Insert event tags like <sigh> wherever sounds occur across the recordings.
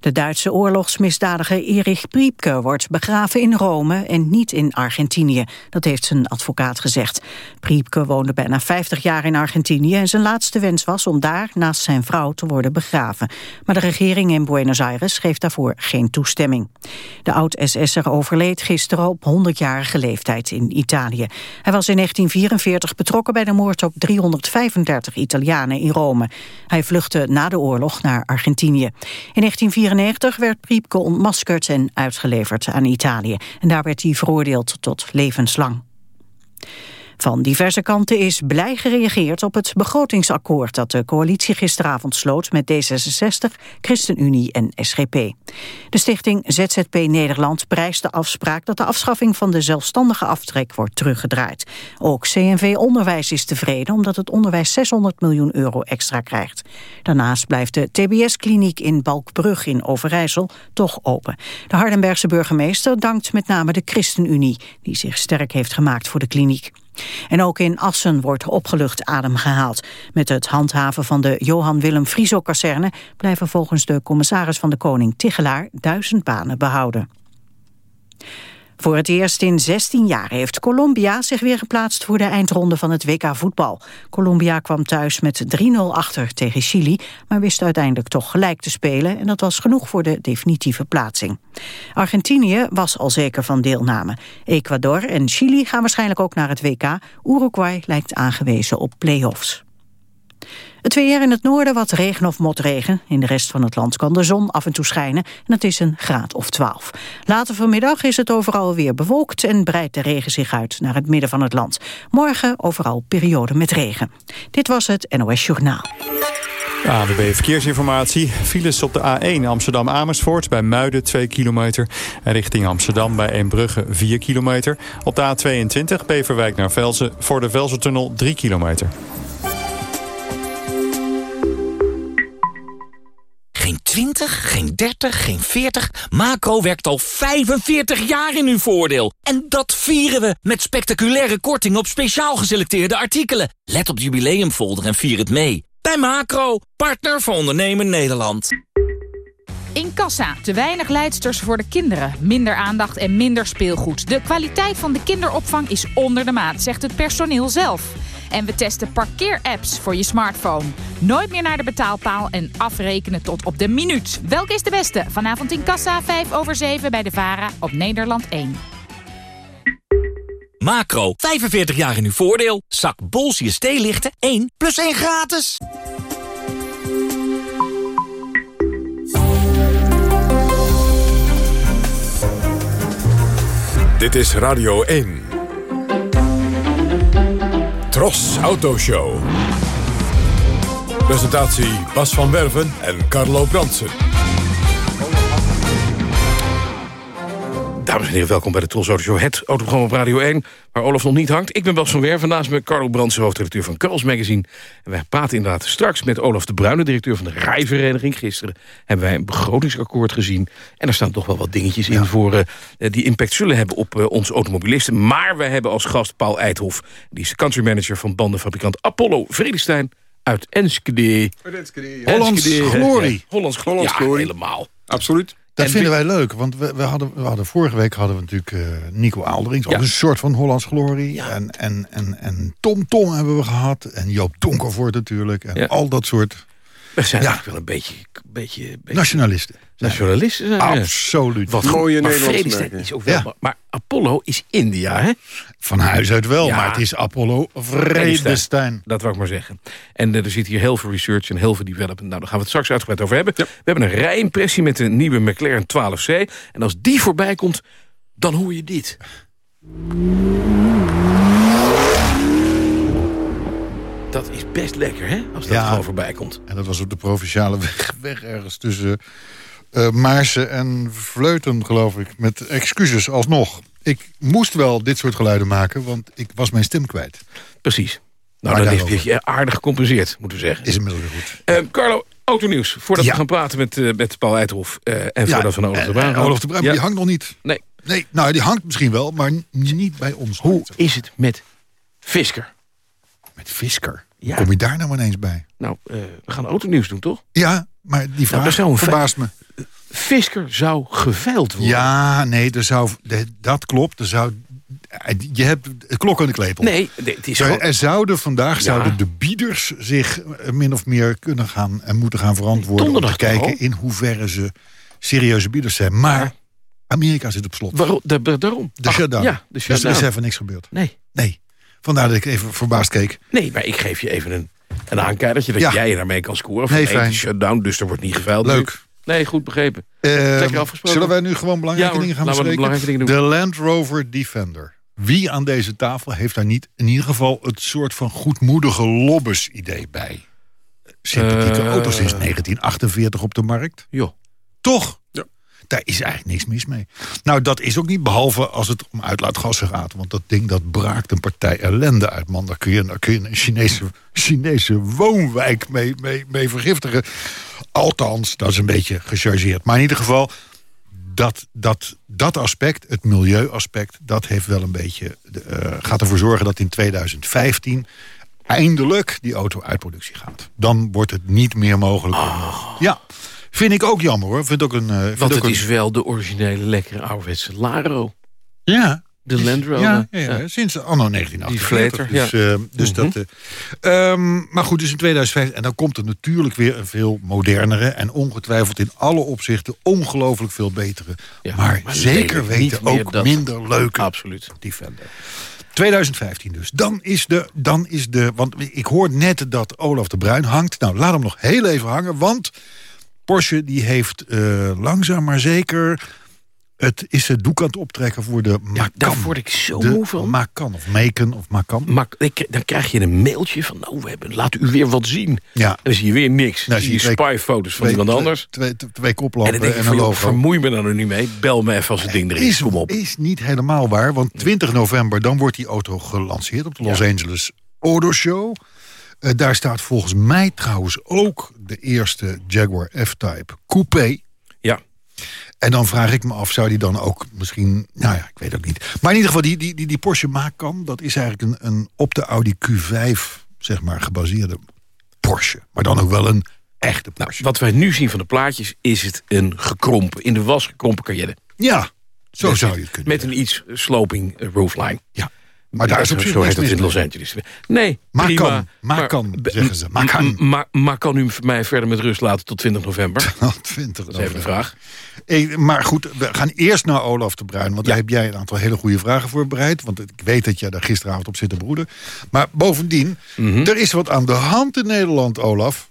De Duitse oorlogsmisdadiger Erich Priepke wordt begraven in Rome en niet in Argentinië. Dat heeft zijn advocaat gezegd. Priepke woonde bijna 50 jaar in Argentinië en zijn laatste wens was om daar naast zijn vrouw te worden begraven. Maar de regering in Buenos Aires geeft daarvoor geen toestemming. De oud-SS'er overleed gisteren op 100-jarige leeftijd in Italië. Hij was in 1944 betrokken bij de moord op 335 Italianen in Rome. Hij vluchtte na de oorlog naar Argentinië. In 1994 werd Priepke ontmaskerd en uitgeleverd aan Italië. En daar werd hij veroordeeld tot levenslang. Van diverse kanten is blij gereageerd op het begrotingsakkoord dat de coalitie gisteravond sloot met D66, ChristenUnie en SGP. De stichting ZZP Nederland prijst de afspraak dat de afschaffing van de zelfstandige aftrek wordt teruggedraaid. Ook CNV Onderwijs is tevreden omdat het onderwijs 600 miljoen euro extra krijgt. Daarnaast blijft de TBS-kliniek in Balkbrug in Overijssel toch open. De Hardenbergse burgemeester dankt met name de ChristenUnie die zich sterk heeft gemaakt voor de kliniek. En ook in Assen wordt opgelucht adem gehaald. Met het handhaven van de Johan Willem Frieso-kazerne... blijven volgens de commissaris van de Koning Tichelaar duizend banen behouden. Voor het eerst in 16 jaar heeft Colombia zich weer geplaatst voor de eindronde van het WK voetbal. Colombia kwam thuis met 3-0 achter tegen Chili, maar wist uiteindelijk toch gelijk te spelen en dat was genoeg voor de definitieve plaatsing. Argentinië was al zeker van deelname. Ecuador en Chili gaan waarschijnlijk ook naar het WK. Uruguay lijkt aangewezen op play-offs. Het weer in het noorden wat regen of motregen. In de rest van het land kan de zon af en toe schijnen en het is een graad of 12. Later vanmiddag is het overal weer bewolkt en breidt de regen zich uit naar het midden van het land. Morgen overal periode met regen. Dit was het NOS Journaal. ANWB Verkeersinformatie. Files op de A1 Amsterdam-Amersfoort bij Muiden 2 kilometer. En richting Amsterdam bij Eembrugge 4 kilometer. Op de A22 Beverwijk naar Velzen voor de Velzentunnel 3 kilometer. Geen 20, geen 30, geen 40. Macro werkt al 45 jaar in uw voordeel. En dat vieren we met spectaculaire korting op speciaal geselecteerde artikelen. Let op de jubileumfolder en vier het mee. Bij Macro, partner voor ondernemen Nederland. In kassa, te weinig leidsters voor de kinderen. Minder aandacht en minder speelgoed. De kwaliteit van de kinderopvang is onder de maat, zegt het personeel zelf. En we testen parkeerapps voor je smartphone. Nooit meer naar de betaalpaal en afrekenen tot op de minuut. Welke is de beste? Vanavond in kassa, 5 over 7 bij de VARA op Nederland 1. Macro, 45 jaar in uw voordeel. Zak Bolsius theelichten 1 plus 1 gratis. Dit is Radio 1. Tros Autoshow. Presentatie Bas van Werven en Carlo Bransen. Dames en heren, welkom bij de Auto Show, het autoprogramma op Radio 1... waar Olaf nog niet hangt. Ik ben Bas van Werven, naast me Carlo Brandsen, hoofdredacteur van Curls Magazine. En wij praten inderdaad straks met Olaf de Bruyne, directeur van de Rijvereniging. Gisteren hebben wij een begrotingsakkoord gezien. En er staan toch wel wat dingetjes in voor, uh, die impact zullen hebben op uh, onze automobilisten. Maar wij hebben als gast Paul Eidhof, die is de country manager van bandenfabrikant Apollo Vredestein uit Enschede. Enschede, Hollands glorie. Hollands glorie. Hollands ja, glorie. helemaal. Absoluut. Dat En vinden wij leuk, want we, we, hadden, we hadden vorige week hadden we natuurlijk eh, Nico Aalderings, ook een soort van Hollands glorie. En, en, en, en Tom Tom hebben we gehad, en Joop Donkervoort natuurlijk, en Ja. al dat soort We zijn Ja. eigenlijk wel een beetje, beetje, beetje nationalisten. nationalisten. Zijn. Absoluut. Wat Mooie Nederlandse is ook wel. Ja. Maar, maar Apollo is India, hè? Van huis uit wel, Ja. maar het is Apollo Vredestein. Dat wou ik maar zeggen. En eh, er zit hier heel veel research en heel veel development. Nou, daar gaan we het straks uitgebreid over hebben. We hebben een rijimpressie met de nieuwe McLaren 12C. En als die voorbij komt, dan hoor je dit. Dat is best lekker, hè? Als dat Ja. gewoon voorbij komt. En dat was op de provinciale <laughs> weg, weg ergens tussen eh Maarsen en Vleuten, geloof ik. Met excuses alsnog. Ik moest wel dit soort geluiden maken, want ik was mijn stem kwijt. Precies. Nou, Maar daarover. heb je aardig gecompenseerd, moeten we zeggen. Is inmiddels weer goed. Eh, Carlo, autonieuws. Voordat Ja. we gaan praten met, eh, met Paul Eiterhof eh, en voordat we naar Olaf de Bruin. Olaf de Bruin, Ja. die hangt nog niet. Nee. Nee, nou, die hangt misschien wel, maar niet bij ons. Hoe is het met Fisker? Met Fisker. Ja. Kom je daar nou ineens bij? Nou, eh, we gaan autonieuws doen, toch? Ja, maar die vraag dat zou een verbaast me. Fisker zou geveild worden. Ja, nee, er zou, de- dat klopt. Er zou, je hebt het klok aan de klepel. Nee, nee, het is gewoon... er zouden vandaag Ja. zouden de bieders zich eh, min of meer kunnen gaan en moeten gaan verantwoorden om te kijken al? in hoeverre ze serieuze bieders zijn. Maar Amerika zit op slot. Waarom? Da- da- daarom. De shutdown. Ja, de Dus er is shutdown. even niks gebeurd. Nee, Nee. Vandaar dat ik even verbaasd keek. nee, maar ik geef je even een, een dat Ja. jij daarmee kan scoren. Van Nee, fijn. shutdown, dus er wordt niet geveild. Leuk. nu. Nee, goed begrepen. Eh, zullen wij nu gewoon belangrijke Ja, dingen gaan bespreken? belangrijke dingen De Land Rover Defender. Wie aan deze tafel heeft daar niet in ieder geval het soort van goedmoedige lobbes idee bij? Sympathieke Eh. auto's sinds 1948 op de markt. Joh. Toch? Daar is eigenlijk niks mis mee. Nou, dat is ook niet, behalve als het om uitlaatgassen gaat. Want dat ding dat braakt een partij ellende uit, man. Daar kun je, daar kun je een Chinese, Chinese woonwijk mee, mee, mee vergiftigen. Althans, dat is een beetje gechargeerd. Maar in ieder geval, dat, dat, dat aspect, het milieuaspect... dat heeft wel een beetje, eh, gaat ervoor zorgen dat in 2015 eindelijk die auto uit productie gaat. Dan wordt het niet meer mogelijk. om- Ja, vind ik ook jammer hoor. Vind ook een, eh, vind Want ook het een- is wel de originele lekkere ouderwetse Laro. Ja. De Land Rover. Ja, ja, ja, Ja. sinds anno 1948. Die dus eh, dus dat, eh, ehm, maar goed, dus in 2005... en dan komt er natuurlijk weer een veel modernere... en ongetwijfeld in alle opzichten ongelooflijk veel betere... Maar, maar zeker weten ook dat- minder leuke Absoluut. Defender. 2015 dus. Dan is de, dan is de... Want ik hoor net dat Olaf de Bruin hangt. Nou, laat hem nog heel even hangen. Want Porsche die heeft eh, langzaam maar zeker... Het is het doek aan het optrekken voor de Macan. daar word ik zo de moe van. Macan of Macon of Macan. Maar ik- dan krijg je een mailtje van... nou, we hebben, laat u weer wat zien. Ja. En dan zie je weer niks. Nou, Dan zie je spyfoto's van iemand anders. Twee, twee, twee En dan en, denk ik een logo. vermoei me dan er niet mee. Bel me even als het ding er is. is, Kom op. is niet helemaal waar, want 20 november... dan wordt die auto gelanceerd op de Los Ja. Angeles Auto Show. Eh, daar staat volgens mij trouwens ook de eerste Jaguar F-Type Coupé. Ja. En dan vraag ik me af, zou die dan ook misschien... Nou ja, ik weet ook niet. Maar in ieder geval, die, die, die, die Porsche Macan... dat is eigenlijk een, een op de Audi Q5, zeg maar, gebaseerde Porsche. Maar dan ook wel een echte Nou, Porsche. wat wij nu zien van de plaatjes is het een gekrompen, in de was gekrompen Cayenne. ja, zo Met- zou je het kunnen Met een iets sloping roofline. Ja. Maar daar is op zich Zo heet dat in Los. Angeles. Nee, prima. Macan, Maar- zeggen ze. Macan. M- Maar, maar kan u mij verder met rust laten tot 20 november? <laughs> Dat 20 is even de vraag. Maar goed, we gaan eerst naar Olaf de Bruin. Want daar heb jij een aantal hele goede vragen voor bereid. Want ik weet dat jij daar gisteravond op zit te broeden. Maar bovendien, Mhm. er is wat aan de hand in Nederland, Olaf.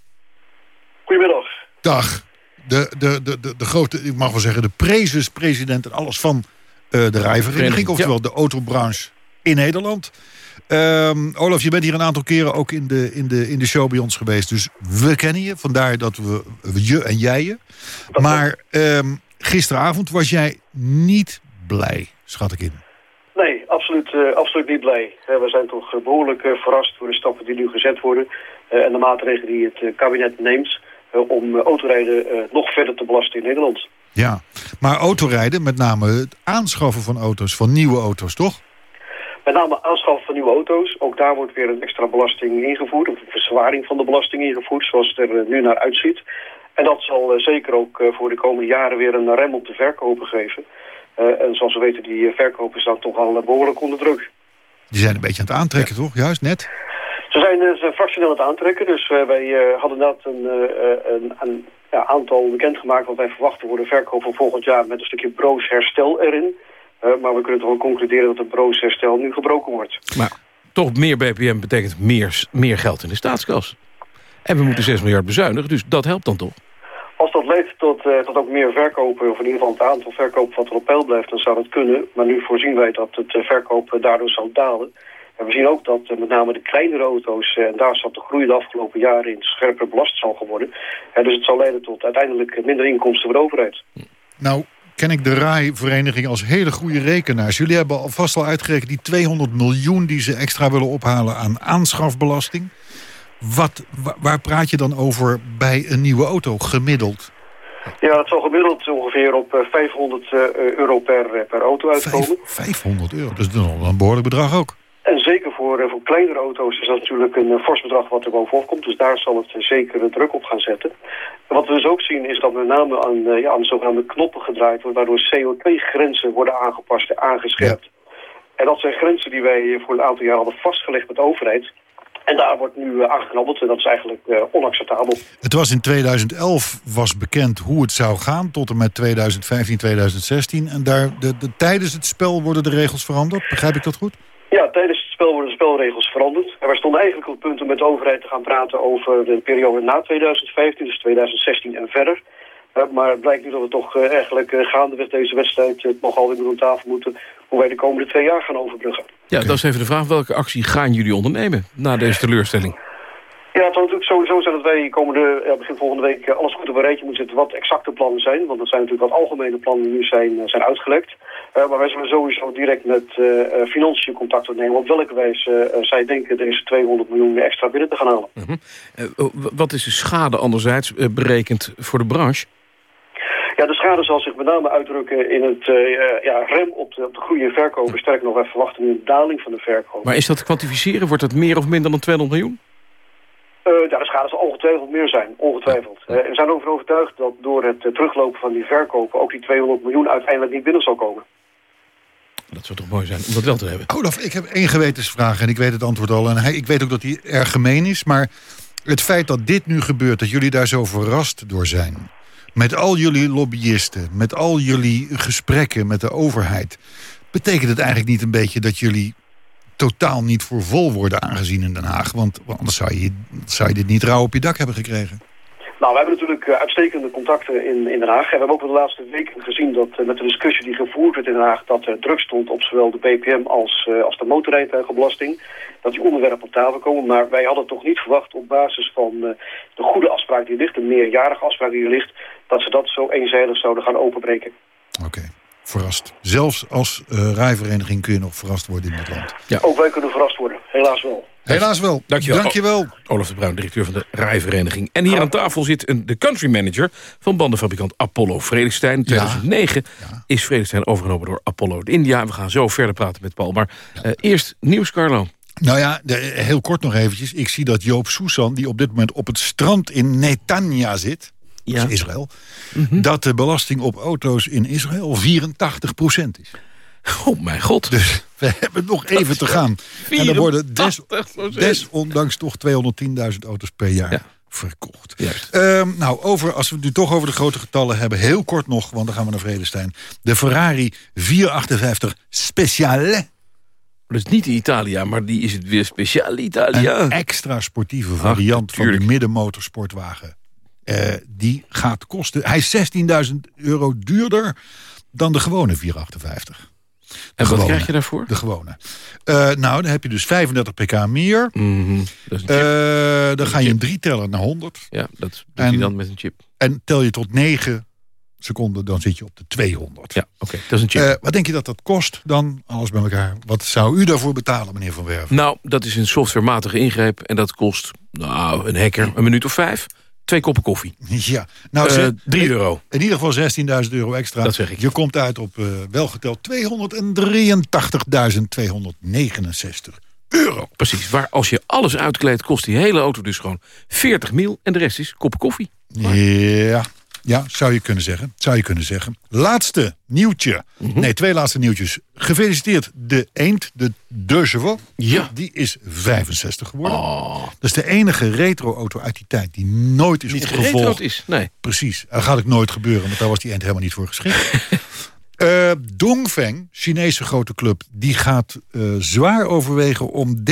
Goedemiddag. Dag. De, de, de, de, de grote, ik mag wel zeggen, de prezes-president en alles van eh, de rijvereniging. Vereniging, Oftewel de autobranche in Nederland. Ehm, Olaf, je bent hier een aantal keren ook in de, in, de, in de show bij ons geweest. Dus we kennen je. Vandaar dat we je en jij je. Maar ehm, gisteravond was jij niet blij, schat ik in. Nee, absoluut, eh, absoluut niet blij. Eh, we zijn toch eh, behoorlijk eh, verrast door de stappen die nu gezet worden... en de maatregelen die het kabinet neemt... om autorijden nog verder te belasten in Nederland. Ja, maar autorijden, met name het aanschaffen van auto's, van nieuwe auto's, toch? Met name aanschaffen van nieuwe auto's. Ook daar wordt weer een extra belasting ingevoerd... of een verzwaring van de belasting ingevoerd, zoals het er eh, nu naar uitziet. En dat zal eh, zeker ook eh, voor de komende jaren weer een rem op de verkopen geven... En zoals we weten, die verkopen staan toch al eh, behoorlijk onder druk. Die zijn een beetje aan het aantrekken, toch? Juist, net. Ze zijn, ze fractioneel aan het aantrekken, dus wij hadden net een, een, een ja, aantal bekendgemaakt wat wij verwachten voor de verkoop van volgend jaar met een stukje broos herstel erin. Eh, maar we kunnen toch wel concluderen dat het broos herstel nu gebroken wordt. Maar toch meer BPM betekent meer, meer geld in de staatskas. En we moeten 6 miljard bezuinigen, dus dat helpt dan toch? Als dat leidt tot, eh, tot ook meer verkopen, of in ieder geval het aantal verkopen wat er op peil blijft, dan zou dat kunnen. Maar nu voorzien wij dat het eh, verkoop eh, daardoor zal dalen. En we zien ook dat met name de kleinere auto's, en daar zat de groei de afgelopen jaren in, scherper belast zal geworden. Eh, dus het zal leiden tot uiteindelijk minder inkomsten voor de overheid. Nou, ken ik de RAI-vereniging als hele goede rekenaars. Jullie hebben alvast al uitgerekend die 200 miljoen die ze extra willen ophalen aan aanschafbelasting. Wat, wa- waar praat je dan over bij een nieuwe auto, gemiddeld? Ja, dat zal gemiddeld ongeveer op eh, 500 eh, euro per, eh, per auto uitkomen. Vijf- 500 euro, dat is dan een behoorlijk bedrag ook. En zeker voor, eh, voor kleinere auto's is dat natuurlijk een uh, fors bedrag wat er bovenop komt. Dus daar zal het zeker druk op gaan zetten. wat we dus ook zien is dat met name aan, ja, aan de zogenaamde knoppen gedraaid wordt... waardoor CO2-grenzen worden aangepast en aangescherpt. En dat zijn grenzen die wij voor een aantal jaar hadden vastgelegd met de overheid... En daar wordt nu uh, en dat is eigenlijk uh, onacceptabel. Het was in 2011 was bekend hoe het zou gaan tot en met 2015, 2016. En daar, de, de, tijdens het spel worden de regels veranderd. Begrijp ik dat goed? Ja, tijdens het spel worden de spelregels veranderd. En wij stonden eigenlijk op het punt om met de overheid te gaan praten over de periode na 2015, dus 2016 en verder. Uh, maar het blijkt nu dat we toch eigenlijk gaandeweg deze wedstrijd nogal weer rond tafel moeten hoe wij de komende twee jaar gaan overbruggen. Ja, dat is even de vraag. Welke actie gaan jullie ondernemen na deze teleurstelling? Ja, het zal natuurlijk sowieso zijn dat wij komende, ja, begin volgende week eh, alles goed op een rijtje moeten zetten wat exacte plannen zijn. Want dat zijn natuurlijk wat algemene plannen die nu zijn, eh, zijn uitgelekt. Uh, maar wij zullen sowieso direct met uh, financiën contact opnemen op welke wijze zij denken deze 200 miljoen extra binnen te gaan halen. -huh. wat is de schade anderzijds berekend voor de branche? Ja, de schade zal zich met name uitdrukken in het uh, ja, rem op de, op de groei in verkopen. Sterk nog, wij verwachten een daling van de verkoop. Maar is dat te kwantificeren? Wordt dat meer of minder dan 200 miljoen? Uh, ja, de schade zal ongetwijfeld meer zijn, ongetwijfeld. Uh, we zijn erover overtuigd dat door het teruglopen van die verkopen... ook die 200 miljoen uiteindelijk niet binnen zal komen. Dat zou toch mooi zijn om dat wel te hebben. Olaf, ik heb één gewetensvraag en ik weet het antwoord al. En hij, ik weet ook dat hij erg gemeen is, maar het feit dat dit nu gebeurt... dat jullie daar zo verrast door zijn met al jullie lobbyisten, met al jullie gesprekken met de overheid... betekent het eigenlijk niet een beetje dat jullie totaal niet voor vol worden aangezien in Den Haag? Want anders zou je, zou je dit niet rauw op je dak hebben gekregen. Nou, we hebben natuurlijk uh, uitstekende contacten in, in Den Haag. En we hebben ook de laatste weken gezien dat uh, met de discussie die gevoerd werd in Den Haag... dat er druk stond op zowel de BPM als, uh, als de motorrijtuigenbelasting. Dat die onderwerpen op tafel komen. Maar wij hadden toch niet verwacht op basis van de goede afspraak die er ligt... de meerjarige afspraak die er ligt... dat ze dat zo eenzijdig zouden gaan openbreken. Oké. verrast. Zelfs als uh, rijvereniging kun je nog verrast worden in dit land. Ja. Ook wij kunnen verrast worden, helaas wel. Helaas wel. Dankjewel. Dankjewel. Olaf de Bruin, directeur van de Rijvereniging. En hier aan tafel zit een, de country manager van bandenfabrikant Apollo Vredestein. In 2009 ja. is Vredestein overgenomen door Apollo in India. We gaan zo verder praten met Paul. Maar uh, eerst nieuws, Carlo. Nou ja, de, heel kort nog eventjes. Ik zie dat Joop Soesan, die op dit moment op het strand in Netanya zit... Ja. Israël, mm -hmm. dat de belasting op auto's in Israël 84% is. Oh mijn god. Dus we hebben nog even te gaan. En er worden des, desondanks toch 210.000 auto's per jaar ja. verkocht. Um, nou, over, als we het nu toch over de grote getallen hebben... heel kort nog, want dan gaan we naar Vredestein. De Ferrari 458 Speciale... Dat is niet de Italia, maar die is het weer speciaal Italia. Een extra sportieve variant Ach, van de middenmotorsportwagen. Uh, die gaat kosten... Hij is 16.000 euro duurder dan de gewone 458. En gewone, wat krijg je daarvoor? De gewone. Uh, nou, dan heb je dus 35 pk meer. Mm -hmm. uh, dan ga je een drie tellen naar 100. Ja, dat doet hij dan met een chip. En tel je tot 9 seconden, dan zit je op de 200. Ja, oké. Okay. Dat is een chip. Uh, wat denk je dat dat kost dan, alles bij elkaar? Wat zou u daarvoor betalen, meneer Van Werven? Nou, dat is een softwarematige ingreep. En dat kost, nou, een hacker een minuut of vijf. Twee koppen koffie. <laughs> Ja, nou, uh, drie euro. In ieder geval 16.000 euro extra. Dat zeg ik. Je komt uit op uh, welgeteld 283.269 euro. Precies, waar als je alles uitkleedt kost die hele auto dus gewoon 40 mil. En de rest is koppen koffie. Maar... Ja, ja, zou je kunnen zeggen. Zou je kunnen zeggen. Laatste nieuwtje. Mm -hmm. Nee, twee laatste nieuwtjes. Gefeliciteerd de Eend, de De Chevaux. Ja. Die is 65 geworden. Oh. Dat is de enige retro-auto uit die tijd die nooit is niet opgevolgd. is, nee. Precies. Dat gaat ook nooit gebeuren, want daar was die Eend helemaal niet voor geschikt. <laughs> Uh, Dongfeng, Chinese grote club, die gaat uh, zwaar overwegen om 30%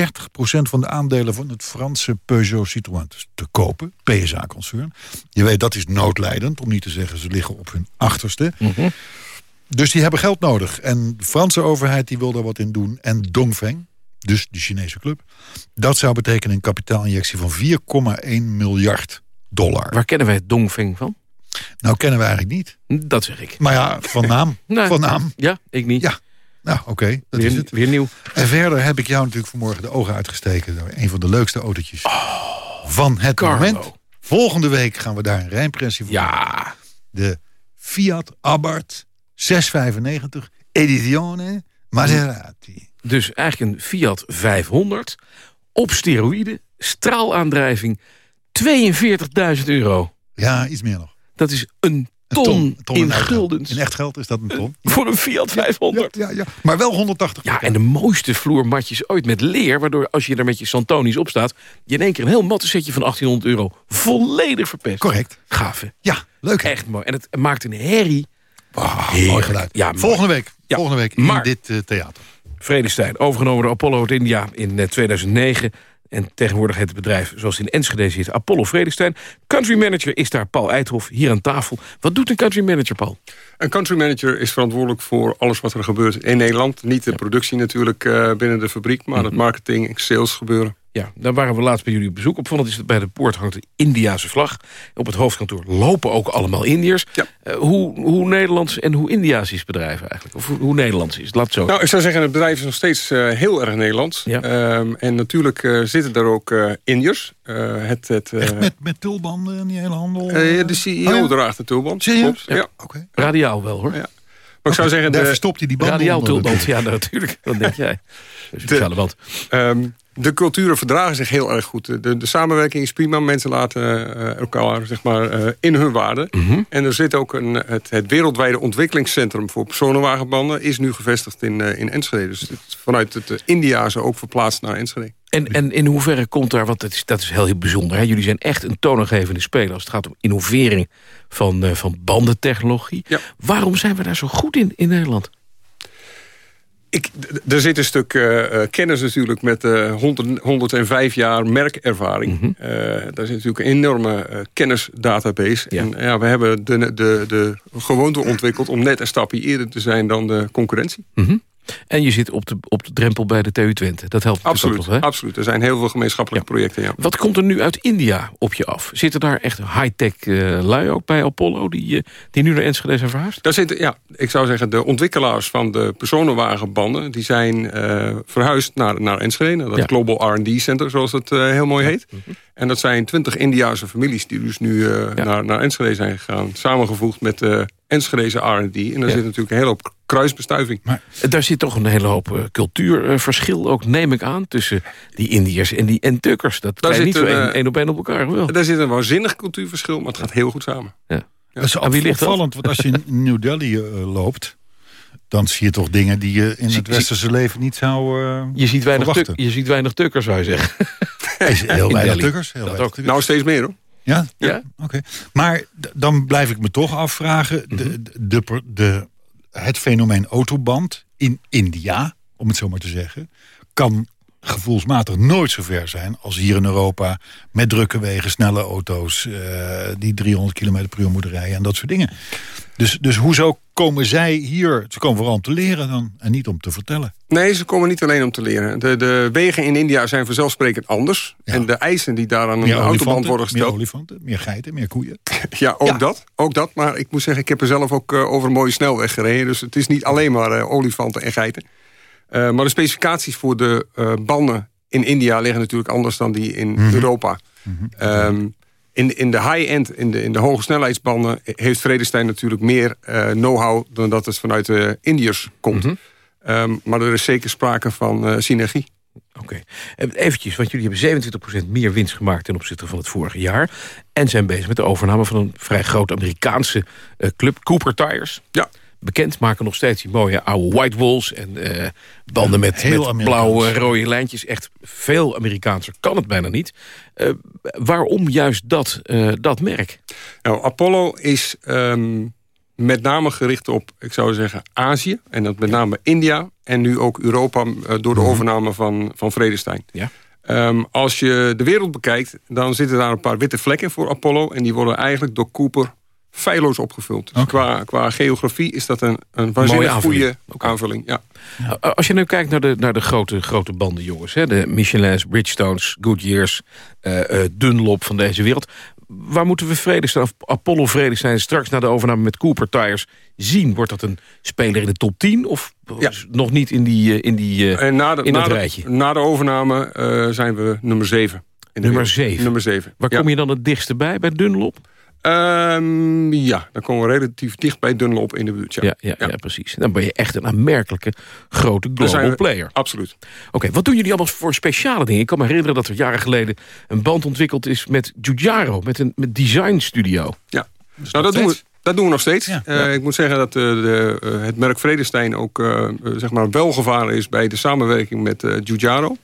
van de aandelen van het Franse Peugeot Citroën te kopen. PSA-concern. Je weet, dat is noodlijdend, om niet te zeggen ze liggen op hun achterste. Mm -hmm. Dus die hebben geld nodig. En de Franse overheid die wil daar wat in doen. En Dongfeng, dus de Chinese club, dat zou betekenen een kapitaalinjectie van 4,1 miljard dollar. Waar kennen wij Dongfeng van? Nou, kennen we eigenlijk niet. Dat zeg ik. Maar ja, van naam. <laughs> Van naam. Ja, ik niet. Ja. Nou, oké. Okay, dat weer, is het. Weer nieuw. En verder heb ik jou natuurlijk vanmorgen de ogen uitgesteken... door een van de leukste autootjes oh, van het Carlo. moment. Volgende week gaan we daar een rijimpressie voor Ja. De Fiat Abarth 695 Edizione Maserati. dus eigenlijk een Fiat 500 op steroïden, straalaandrijving, 42.000 euro. Ja, iets meer nog. Dat is een ton, in guldens. In echt geld is dat een ton. <laughs> Voor een Fiat 500. Ja, ja, maar wel 180. Ja, en de mooiste vloermatjes ooit met leer... waardoor als je er met je Santoni's op staat... je in één keer een heel mattensetje van 1800 euro volledig verpest. Correct. Gaaf, hè? Ja, leuk. hè? Echt mooi. En het maakt een herrie. Mooi geluid. Ja, volgende week, volgende week in maar- dit eh, theater. Vredestein, overgenomen door Apollo uit India in eh, 2009. En tegenwoordig heet het bedrijf, zoals in Enschede zit, Apollo Vredestein. Country manager is daar Paul Eithoff, hier aan tafel. Wat doet een country manager, Paul? Een country manager is verantwoordelijk voor alles wat er gebeurt in Nederland. Niet de productie natuurlijk eh, binnen de fabriek, maar het marketing en sales gebeuren. Ja, daar waren we laatst bij jullie op bezoek. Opvallend is dat bij de poort hangt de Indiase vlag. Op het hoofdkantoor lopen ook allemaal Indiërs. Ja. Eh, hoe, hoe Nederlands en hoe Indiaas is het bedrijf eigenlijk? Of hoe, hoe Nederlands is het? Laat het zo. Nou, ik zou zeggen, het bedrijf is nog steeds eh, heel erg Nederlands. Ja. Ehm, en natuurlijk eh, zitten daar ook eh Indiërs. Eh, het, het, eh, Echt met, met tulbanden en die hele handel? de CEO Oh ja. draagt de tulband. Zie je? Klopt, ja. Oké. Radiaal wel, hoor. Ja. Maar ik zou zeggen, Daar de, verstopt hij die banden Radiaal onder tulband, ja, natuurlijk. Dat denk jij. Een speciale band. ehm, de culturen verdragen zich heel erg goed. De, de samenwerking is prima. Mensen laten eh, elkaar zeg maar, eh, in hun waarde. Mhm. En er zit ook een, het, het wereldwijde ontwikkelingscentrum voor personenwagenbanden... is nu gevestigd in, eh, in Enschede. Dus het, vanuit het Indiase ook verplaatst naar Enschede. En, en in hoeverre komt daar, want dat is, dat is heel, heel bijzonder... Hè? jullie zijn echt een toonaangevende speler... als het gaat om innovering van, van bandentechnologie. Ja. Waarom zijn we daar zo goed in in Nederland? Ik, er zit een stuk eh, eh, kennis natuurlijk met eh 100, 105 jaar merkervaring. Mhm. Eh, daar zit natuurlijk een enorme eh, kennisdatabase. Ja. En ja, we hebben de, de, de gewoonte ontwikkeld om net een stapje eerder te zijn dan de concurrentie. Mhm. En je zit op de, op de drempel bij de TU Twente. Dat helpt Absoluut, ook nog, hè? absoluut. Er zijn heel veel gemeenschappelijke projecten. Ja. Wat komt er nu uit India op je af? Zitten daar echt high-tech eh, lui ook bij Apollo... Die, eh, die nu naar Enschede zijn verhuisd? Daar zitten, ja, ik zou zeggen, de ontwikkelaars van de personenwagenbanden... die zijn eh, verhuisd naar, naar Enschede, naar dat Ja. Global R&D Center, zoals het eh, heel mooi heet. En dat zijn twintig Indiase families die dus nu Ja. naar, naar Enschede zijn gegaan. Samengevoegd met Enschedeze R&D. En daar Ja. zit natuurlijk een hele hoop kruisbestuiving. Eh, Daar zit toch een hele hoop eh, cultuurverschil ook, neem ik aan... tussen die Indiërs en die Entukkers. Dat Daar niet zo een, één eh, op één op elkaar. Wel. Daar zit een waanzinnig cultuurverschil, maar het gaat heel goed samen. Ja. Dat is Aan wie ligt dat? opvallend, want als je <laughs> in New Delhi eh, loopt... dan zie je toch dingen die je in Zie- het westerse leven niet zou eh, Je ziet, weinig verwachten. tuk, je ziet weinig tukkers, zou je zeggen. Is heel <laughs> In weinig tukkers. Heel weinig tukkers. Nou, steeds meer hoor. Ja? Ja? Oké. Maar dan blijf ik me toch afvragen... Mhm. de, de, de, de- het fenomeen autoband in India, om het zo maar te zeggen... kan gevoelsmatig nooit zo ver zijn als hier in Europa... met drukke wegen, snelle auto's... eh, die 300 km per uur moeten rijden en dat soort dingen. Dus, dus hoezo komen zij hier... Ze komen vooral om te leren dan, en niet om te vertellen. Nee, ze komen niet alleen om te leren. De, de wegen in India zijn vanzelfsprekend anders. Ja. En de eisen die daar aan een Meer autoband worden meer gesteld... olifanten, meer geiten, meer koeien. <laughs> Ja, ook Ja. dat. Ook dat. Maar ik moet zeggen, ik heb er zelf ook eh, over een mooie snelweg gereden. Dus het is niet alleen maar eh, olifanten en geiten. Eh, maar de specificaties voor de eh, banden in India liggen natuurlijk anders dan die in Mhm. Europa. Ehm, in, in de high-end, in de, in de hoge snelheidsbanden... heeft Vredestein natuurlijk meer eh, know-how... dan dat het vanuit de Indiërs komt. Mhm. Ehm, maar er is zeker sprake van eh, synergie. Oké. Eh, Eventjes, want jullie hebben 27% meer winst gemaakt... ten opzichte van het vorige jaar. En zijn bezig met de overname van een vrij grote Amerikaanse eh, club... Cooper Tires. Ja. Bekend maken nog steeds die mooie oude white walls... en eh, banden met, heel met blauwe, rode lijntjes. Echt veel Amerikaanser kan het bijna niet. Eh, waarom juist dat, eh, dat merk? Nou, Apollo is ehm, met name gericht op, ik zou zeggen, Azië. En dat met name India. En nu ook Europa door de overname van, van Vredestein. Ja. Ehm, als je de wereld bekijkt, dan zitten daar een paar witte vlekken voor Apollo. En die worden eigenlijk door Cooper feilloos opgevuld. Dus qua, qua geografie is dat een, een waanzinnig aanvulling. goede aanvulling. Ja. Uh, Als je nu kijkt naar de, naar de grote, grote banden, jongens. Hè, de Michelins, Bridgestones, Goodyears, eh, eh, Dunlop van deze wereld. Waar moeten we Vredestein, of Apollo Vredestein straks na de overname met Cooper Tires zien? Wordt dat een speler in de top 10 of Ja. nog niet in, die, eh, in, die, En na de, in na dat de, rijtje? na de overname eh, zijn we nummer 7. Nummer zeven. Nummer 7. Waar kom je dan het dichtste bij? Bij Dunlop? Ehm, ja, dan komen we relatief dicht bij Dunlop in de buurt. Ja, Ja, ja, ja. precies. Dan ben je echt een aanmerkelijke grote global we- player. Absoluut. Oké, wat doen jullie allemaal voor speciale dingen? Ik kan me herinneren dat er jaren geleden een band ontwikkeld is met Giugiaro, met een met design studio. Ja. Nou, dat doen, we, dat doen we nog steeds. Ja. Eh, Ik moet zeggen dat eh, de, eh, het merk Vredestein ook zeg maar wel gevaren is... bij de samenwerking met eh Giugiaro.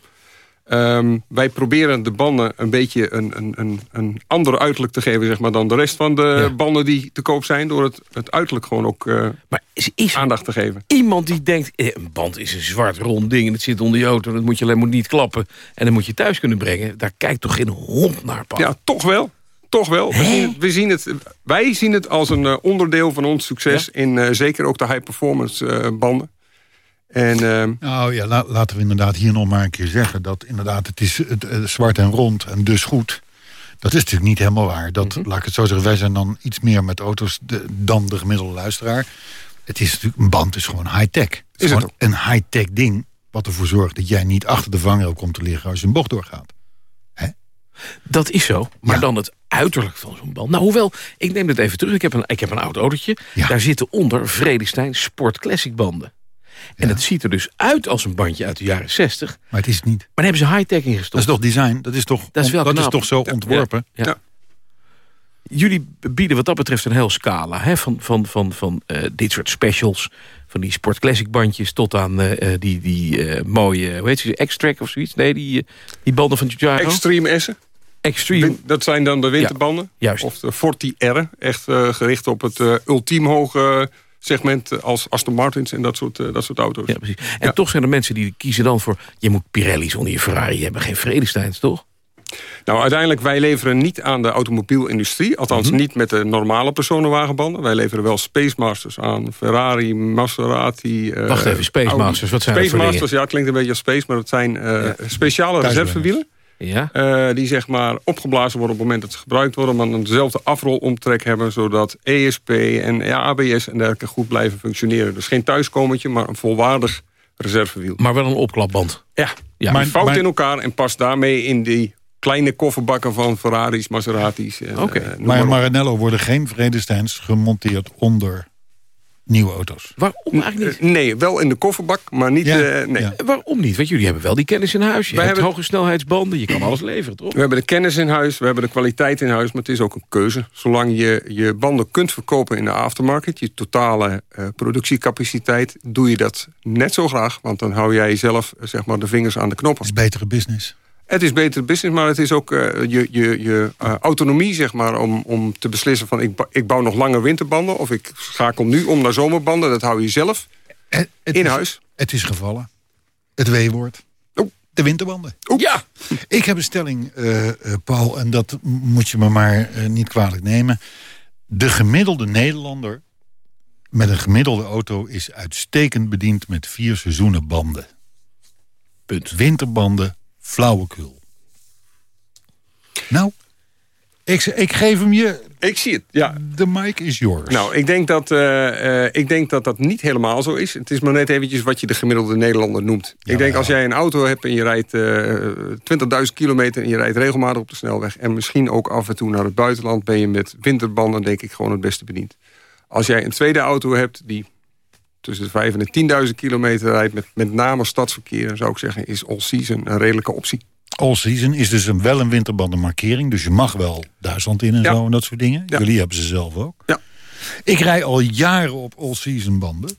Ehm, wij proberen de banden een beetje een, een, een, een ander uiterlijk te geven... Zeg maar, dan de rest van de Ja. banden die te koop zijn... door het, het uiterlijk gewoon ook eh, Maar is, is aandacht te geven. iemand die denkt, eh, een band is een zwart rond ding... en het zit onder je auto, dat moet je alleen moet niet klappen... en dan moet je thuis kunnen brengen. Daar kijkt toch geen hond naar, Paul? Ja, toch wel. Toch wel. We zien, het, we zien het, wij zien het als een eh, onderdeel van ons succes... in zeker ook de high-performance banden. En ehm, Nou ja, la- laten we inderdaad hier nog maar een keer zeggen... dat inderdaad het is het, eh, zwart en rond en dus goed. Dat is natuurlijk niet helemaal waar. Dat, Laat ik het zo zeggen, wij zijn dan iets meer met auto's de- dan de gemiddelde luisteraar. Het is natuurlijk, een band is gewoon high-tech. Het is, Is het een high-tech ding... wat ervoor zorgt dat jij niet achter de vangrail komt te liggen... als je een bocht doorgaat. Dat is zo, maar Ja. dan het uiterlijk van zo'n band. Nou, hoewel, ik neem het even terug. Ik heb een, ik heb een oud autootje. Ja. Daar zitten onder Vredestein Sport Classic banden. En het ziet er dus uit als een bandje uit de jaren 60. Maar het is het niet. Maar daar hebben ze high-tech in Dat gestopt. is toch design? Dat is toch, Dat is wel dat is toch zo ontworpen? Ja. Ja. Jullie bieden wat dat betreft een heel scala. Hè? Van, van, van, van eh, dit soort specials. Van die Sport Classic bandjes tot aan eh, eh, die, die eh, mooie... Hoe heet ze? X-Track of zoiets? Nee, die, die banden van Giugiaro. Extreme S'en. Extreme. Dat zijn dan de winterbanden. Juist. Of de Forti R. Echt gericht op het ultiem hoge segment eh, als Aston Martins en dat soort, eh, dat soort auto's. Ja, precies. En toch zijn er mensen die kiezen dan voor... je moet Pirelli's onder je Ferrari hebben, geen Vredesteins, toch? Nou, uiteindelijk, wij leveren niet aan de automobielindustrie. Althans, Mhm. niet met de normale personenwagenbanden. Wij leveren wel Space Masters aan. Ferrari, Maserati. eh, Wacht even, Space Audi. Masters, wat zijn Space Masters, ja, het klinkt een beetje als Space... maar het zijn speciale reservewielen. Ja? eh, die zeg maar opgeblazen worden op het moment dat ze gebruikt worden... maar dan dezelfde afrolomtrek hebben... zodat ESP en ja, ABS en dergelijke goed blijven functioneren. Dus geen thuiskomertje, maar een volwaardig reservewiel. Maar wel een opklapband. Ja, Ja, Maar- die fout maar- in elkaar en past daarmee in die kleine kofferbakken van Ferraris, Maseratis. en, Oké. eh, Maar in. Maranello worden geen Vredesteins gemonteerd onder nieuwe auto's. waarom eigenlijk niet? Nee, wel in de kofferbak, maar niet... Ja, eh, nee. ja. Eh, Waarom niet? Want jullie hebben wel die kennis in huis. Je Wij hebt hebben- hoge snelheidsbanden, je kan alles leveren, toch? We hebben de kennis in huis, we hebben de kwaliteit in huis... maar het is ook een keuze. Zolang je je banden kunt verkopen in de aftermarket... je totale eh, productiecapaciteit, doe je dat net zo graag. Want dan hou jij zelf zeg maar, de vingers aan de knoppen. Het is betere business. Het is beter business, maar het is ook eh, je, je, je eh, autonomie zeg maar, om, om te beslissen van ik, ik bouw nog langer winterbanden of ik schakel nu om naar zomerbanden. Dat hou je zelf Het, het in is, huis. Het is gevallen. Het W-woord. Oh. De winterbanden. Ja! <laughs> Ik heb een stelling, eh, eh, Paul, en dat moet je me maar eh, niet kwalijk nemen. De gemiddelde Nederlander met een gemiddelde auto is uitstekend bediend met vier seizoenen banden. Punt. Winterbanden, flauwekul. Nou, ik, ik geef hem je. Ik zie het, ja. De mic is yours. Nou, ik denk, dat, eh, eh, ik denk dat dat niet helemaal zo is. Het is maar net eventjes wat je de gemiddelde Nederlander noemt. ik denk als jij een auto hebt en je rijdt eh 20.000 kilometer... en je rijdt regelmatig op de snelweg... en misschien ook af en toe naar het buitenland... ben je met winterbanden denk ik gewoon het beste bediend. Als jij een tweede auto hebt die tussen de 5 en de 10.000 kilometer rijdt... Met, met name stadsverkeer, zou ik zeggen... is all season een redelijke optie. All season is dus een, wel een winterbandenmarkering. Dus je mag wel Duitsland in en Ja. zo en dat soort dingen. Ja. Jullie hebben ze zelf ook. Ja. Ik rij al jaren op all season banden.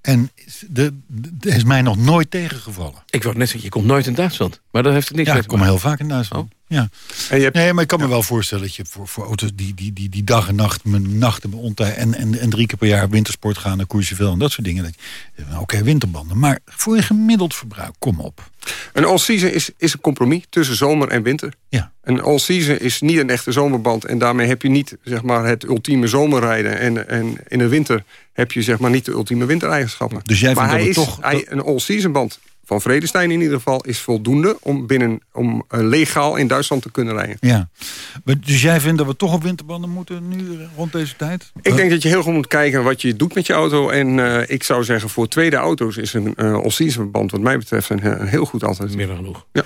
En de, de, is mij nog nooit tegengevallen. Ik wou net zeggen, je komt nooit in Duitsland. Maar dat heeft het niks Ja, mee ik te kom maken. heel vaak in Duitsland. Oh. Ja. En je hebt Nee, maar ik kan me wel voorstellen dat je voor, voor auto's die, die, die, die dag en nacht, mijn nachten, mijn ontij en, en, en drie keer per jaar wintersport gaan naar Courchevel en dat soort dingen. dat je- Oké, winterbanden. Maar voor een gemiddeld verbruik, kom op. Een all-season is, is een compromis tussen zomer en winter. Ja. Een all-season is niet een echte zomerband. En daarmee heb je niet zeg maar, het ultieme zomerrijden. En, en in de winter heb je zeg maar, niet de ultieme wintereigenschappen. Dus jij maar vindt hij dat is toch- hij, een all-season band van Vredestein in ieder geval... is voldoende om, binnen, om uh, legaal in Duitsland te kunnen rijden. Ja. Maar, dus jij vindt dat we toch op winterbanden moeten nu eh, rond deze tijd? Ik denk dat je heel goed moet kijken wat je doet met je auto. En uh, ik zou zeggen, voor tweede auto's is een uh, all-season band... wat mij betreft een, een heel goed alternatief. Meer dan genoeg. Ja.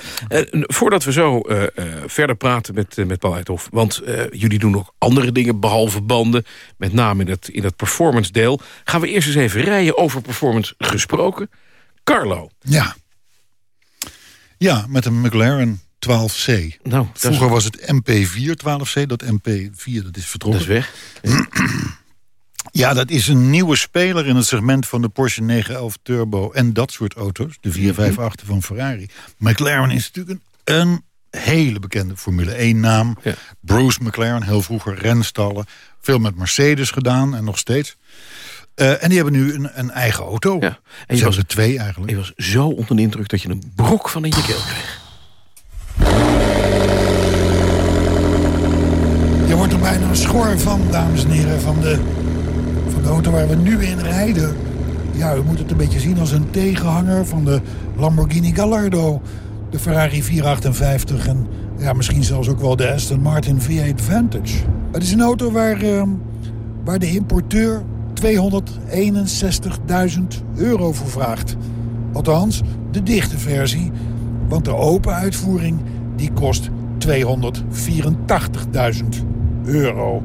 voordat we zo verder praten met, met Paul Uithof... want jullie doen ook andere dingen behalve banden... met name in het, in het performance deel... gaan we eerst eens even rijden over performance gesproken... Carlo. Ja. Ja, met een McLaren 12C. Nou, Vroeger was het MP4 12C. Dat MP4 dat is vertrokken. Dat is weg. <clears throat> Ja, dat is een nieuwe speler in het segment van de Porsche 911 Turbo... en dat soort auto's, de 458 van Ferrari. McLaren is natuurlijk een, een hele bekende Formule 1-naam. Ja. Bruce McLaren, heel vroeger renstallen. Veel met Mercedes gedaan en nog steeds. Uh, en die hebben nu een, een eigen auto. Ja. En je was er twee eigenlijk. Je was zo onder de indruk dat je een brok van in je keel kreeg. Je wordt er bijna schor van, dames en heren, van de, van de auto waar we nu in rijden. Ja, u moet het een beetje zien als een tegenhanger van de Lamborghini Gallardo. De Ferrari 458 en ja, misschien zelfs ook wel de Aston Martin V8 Vantage. Het is een auto waar, uh, waar de importeur 261.000 euro voor vraagt. Althans, de dichte versie. Want de open uitvoering die kost 284.000 euro.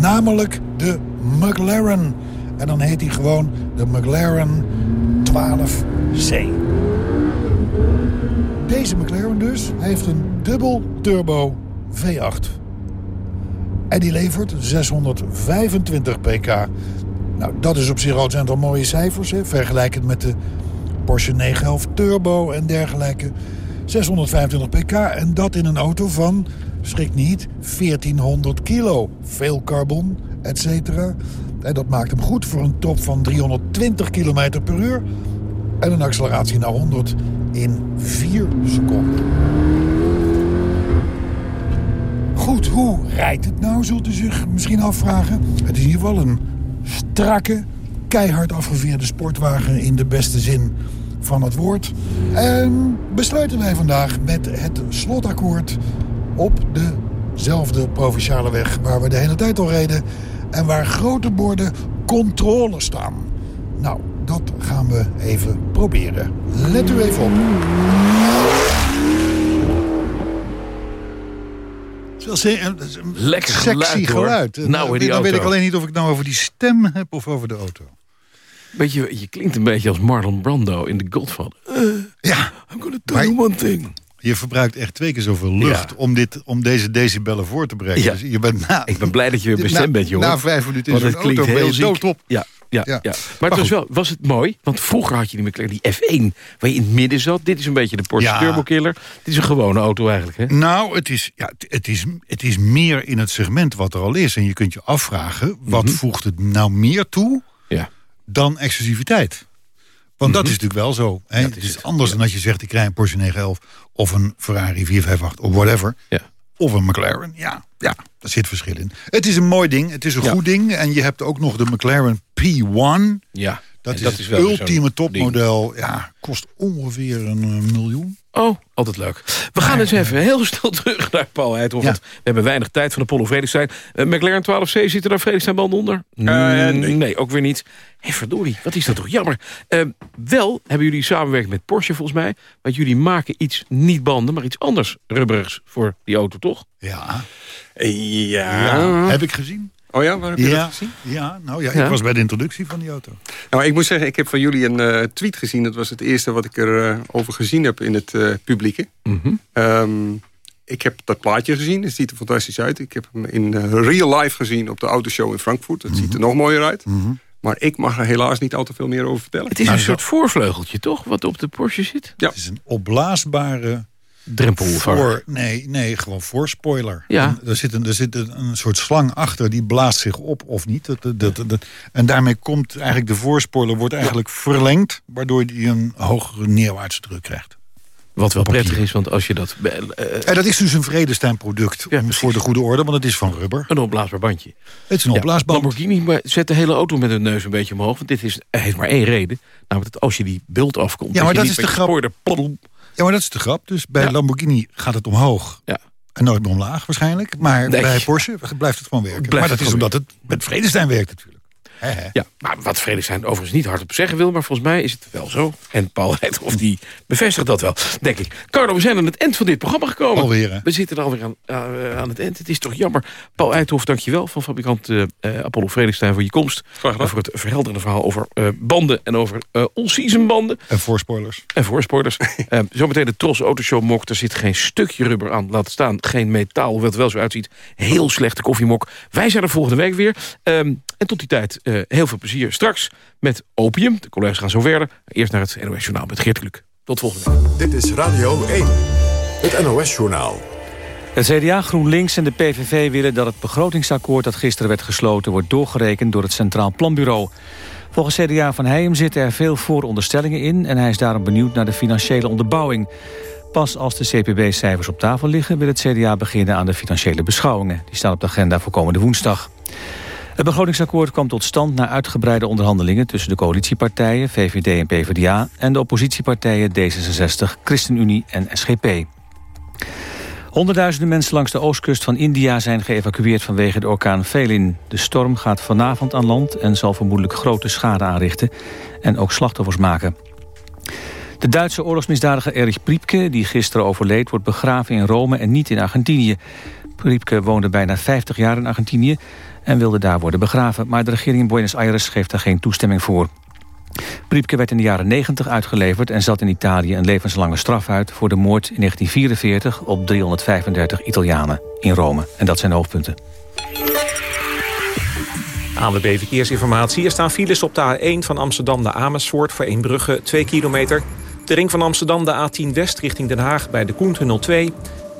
Namelijk de McLaren. En dan heet hij gewoon de McLaren 12C. Deze McLaren dus heeft een dubbel turbo V8. En die levert 625 pk. Nou, dat is op zich al zijn mooie cijfers. Hè? Vergelijkend met de Porsche 911 Turbo en dergelijke. 625 pk en dat in een auto van, schrik niet, 1400 kilo. Veel carbon, et cetera. En dat maakt hem goed voor een top van 320 km per uur. En een acceleratie naar 100 in 4 seconden. Goed, hoe rijdt het nou, zult u zich misschien afvragen. Het is ieder geval een strakke, keihard afgeveerde sportwagen in de beste zin van het woord. En besluiten wij vandaag met het slotakkoord op dezelfde provinciale weg waar we de hele tijd al reden en waar grote borden controle staan. Nou, dat gaan we even proberen. Let u even op. Lekker sexy geluid, geluid. Nou, die dan weet ik alleen niet of ik nou over die stem heb of over de auto. Weet je, je klinkt een beetje als Marlon Brando in The Godfather. Uh, Ja, I'm gonna you one thing. je verbruikt echt twee keer zoveel lucht Ja. om, dit, om deze decibellen voor te brengen. Ja. Dus je bent na, Ik ben blij dat je weer <laughs> bestemd bent, jongen. Na vijf minuten zo'n het auto heel ziek. doodop. Ja, ja, ja. Ja. Maar, het was, wel, was het mooi, want vroeger had je die McLaren, die F1, waar je in het midden zat. Dit is een beetje de Porsche Ja. Turbo Killer. Dit is een gewone auto eigenlijk, hè? Nou, het is, ja, het- is, het is meer in het segment wat er al is. En je kunt je afvragen, wat voegt het nou meer toe Ja. dan exclusiviteit? Want dat is natuurlijk wel zo. Hè? het is anders dan dat je zegt, ik krijg een Porsche 911 of een Ferrari 458 of whatever. Ja. Of een McLaren. Ja, ja, daar zit verschil in. Het is een mooi ding, het is een Ja. goed ding. En je hebt ook nog de McLaren P1. Ja, Dat en is dat het is wel ultieme ding. topmodel. Ja, kost ongeveer een eh, miljoen. Oh, altijd leuk. We gaan eens even heel snel terug naar Paul Heidhoff. Ja. Want we hebben weinig tijd van de Polo Vredestein. Eh, McLaren 12C, zit er daar Vredesteinband onder? nee. nee. ook weer niet. Hé, verdorie, wat is dat toch jammer. Wel hebben jullie samenwerking met Porsche volgens mij. Want jullie maken iets, niet banden, maar iets anders rubberigs voor die auto, toch? Ja, Ja. ja. heb ik gezien. Oh ja, waar heb je dat Ja, gezien? ja, nou ja, Ja. ik was bij de introductie van die auto. Nou, ik moet zeggen, ik heb van jullie een eh, tweet gezien. Dat was het eerste wat ik erover over over gezien heb in het eh, publieke. Mhm. Ehm, ik heb dat plaatje gezien. Het ziet er fantastisch uit. Ik heb hem in eh, real life gezien op de autoshow in Frankfurt. Het ziet er nog mooier uit. Maar ik mag er helaas niet al te veel meer over vertellen. Het is een soort voorvleugeltje, toch? Wat op de Porsche zit? Ja. Het is een opblaasbare Drempelvervanger. voor, nee, nee, gewoon voorspoiler. Ja. En er zit, een, er zit een, een soort slang achter, die blaast zich op of niet. Dat, dat, dat, en daarmee komt eigenlijk de voorspoiler wordt eigenlijk verlengd, waardoor die een hogere neerwaartse druk krijgt. Wat wel prettig is, want als je dat... Uh, en dat is dus een Vredestein-product, ja, voor de goede orde, want het is van rubber. Een opblaasbaar bandje. Het is een opblaasband. Lamborghini maar zet de hele auto met hun neus een beetje omhoog, want dit is, heeft maar één reden. Namelijk dat als je die beeld afkomt... Ja, maar dat, is de grap. Ja, maar dat is de grap. Dus bij Lamborghini gaat het omhoog. Ja. En nooit meer omlaag waarschijnlijk. Maar bij Porsche blijft het gewoon werken. Blijft maar dat is omdat het met Vredestein werkt natuurlijk. Ja, maar wat Vredestein overigens niet hardop zeggen wil... maar volgens mij is het wel zo. En Paul of die bevestigt dat wel, denk ik. Carlo, we zijn aan het eind van dit programma gekomen. Alweer, hè? We zitten er alweer aan, uh, aan het eind. Het is toch jammer. Paul Uithof, dankjewel van fabrikant uh, Apollo Vredestein voor je komst. Graag gedaan. Voor het verhelderende verhaal over uh, banden en over uh, all-season banden. En voorspoilers. En voorspoilers. <laughs> zometeen de Tros Autoshow mok. Er zit geen stukje rubber aan. Laat staan, geen metaal, hoewel het wel zo uitziet. Heel slechte koffiemok. Wij zijn er volgende week weer. Um, en tot die tijd uh, heel veel plezier straks met Opium. De collega's gaan zo verder. Eerst naar het NOS Journaal met Geert Kluk. Tot volgende week. Dit is Radio 1, het NOS Journaal. Het CDA, GroenLinks en de PVV willen dat het begrotingsakkoord... dat gisteren werd gesloten wordt doorgerekend door het Centraal Planbureau. Volgens CDA van Heijem zitten er veel vooronderstellingen in... en hij is daarom benieuwd naar de financiële onderbouwing. Pas als de CPB-cijfers op tafel liggen... wil het CDA beginnen aan de financiële beschouwingen. Die staan op de agenda voor komende woensdag. Het begrotingsakkoord kwam tot stand na uitgebreide onderhandelingen... tussen de coalitiepartijen, VVD en PvdA... en de oppositiepartijen D66, ChristenUnie en SGP. Honderdduizenden mensen langs de oostkust van India zijn geëvacueerd vanwege de orkaan Felin. De storm gaat vanavond aan land en zal vermoedelijk grote schade aanrichten en ook slachtoffers maken. De Duitse oorlogsmisdadiger Erich Priepke, die gisteren overleed, wordt begraven in Rome en niet in Argentinië. Priepke woonde bijna 50 jaar in Argentinië en wilde daar worden begraven. Maar de regering in Buenos Aires geeft daar geen toestemming voor. Priepke werd in de jaren 90 uitgeleverd en zat in Italië een levenslange straf uit... voor de moord in 1944 op 335 Italianen in Rome. En dat zijn de hoofdpunten. ANWB Verkeersinformatie. Er staan files op de A1 van Amsterdam naar Amersfoort... voor Eembrugge 2 kilometer. De ring van Amsterdam, de A10 West richting Den Haag... bij de Koentunnel 2...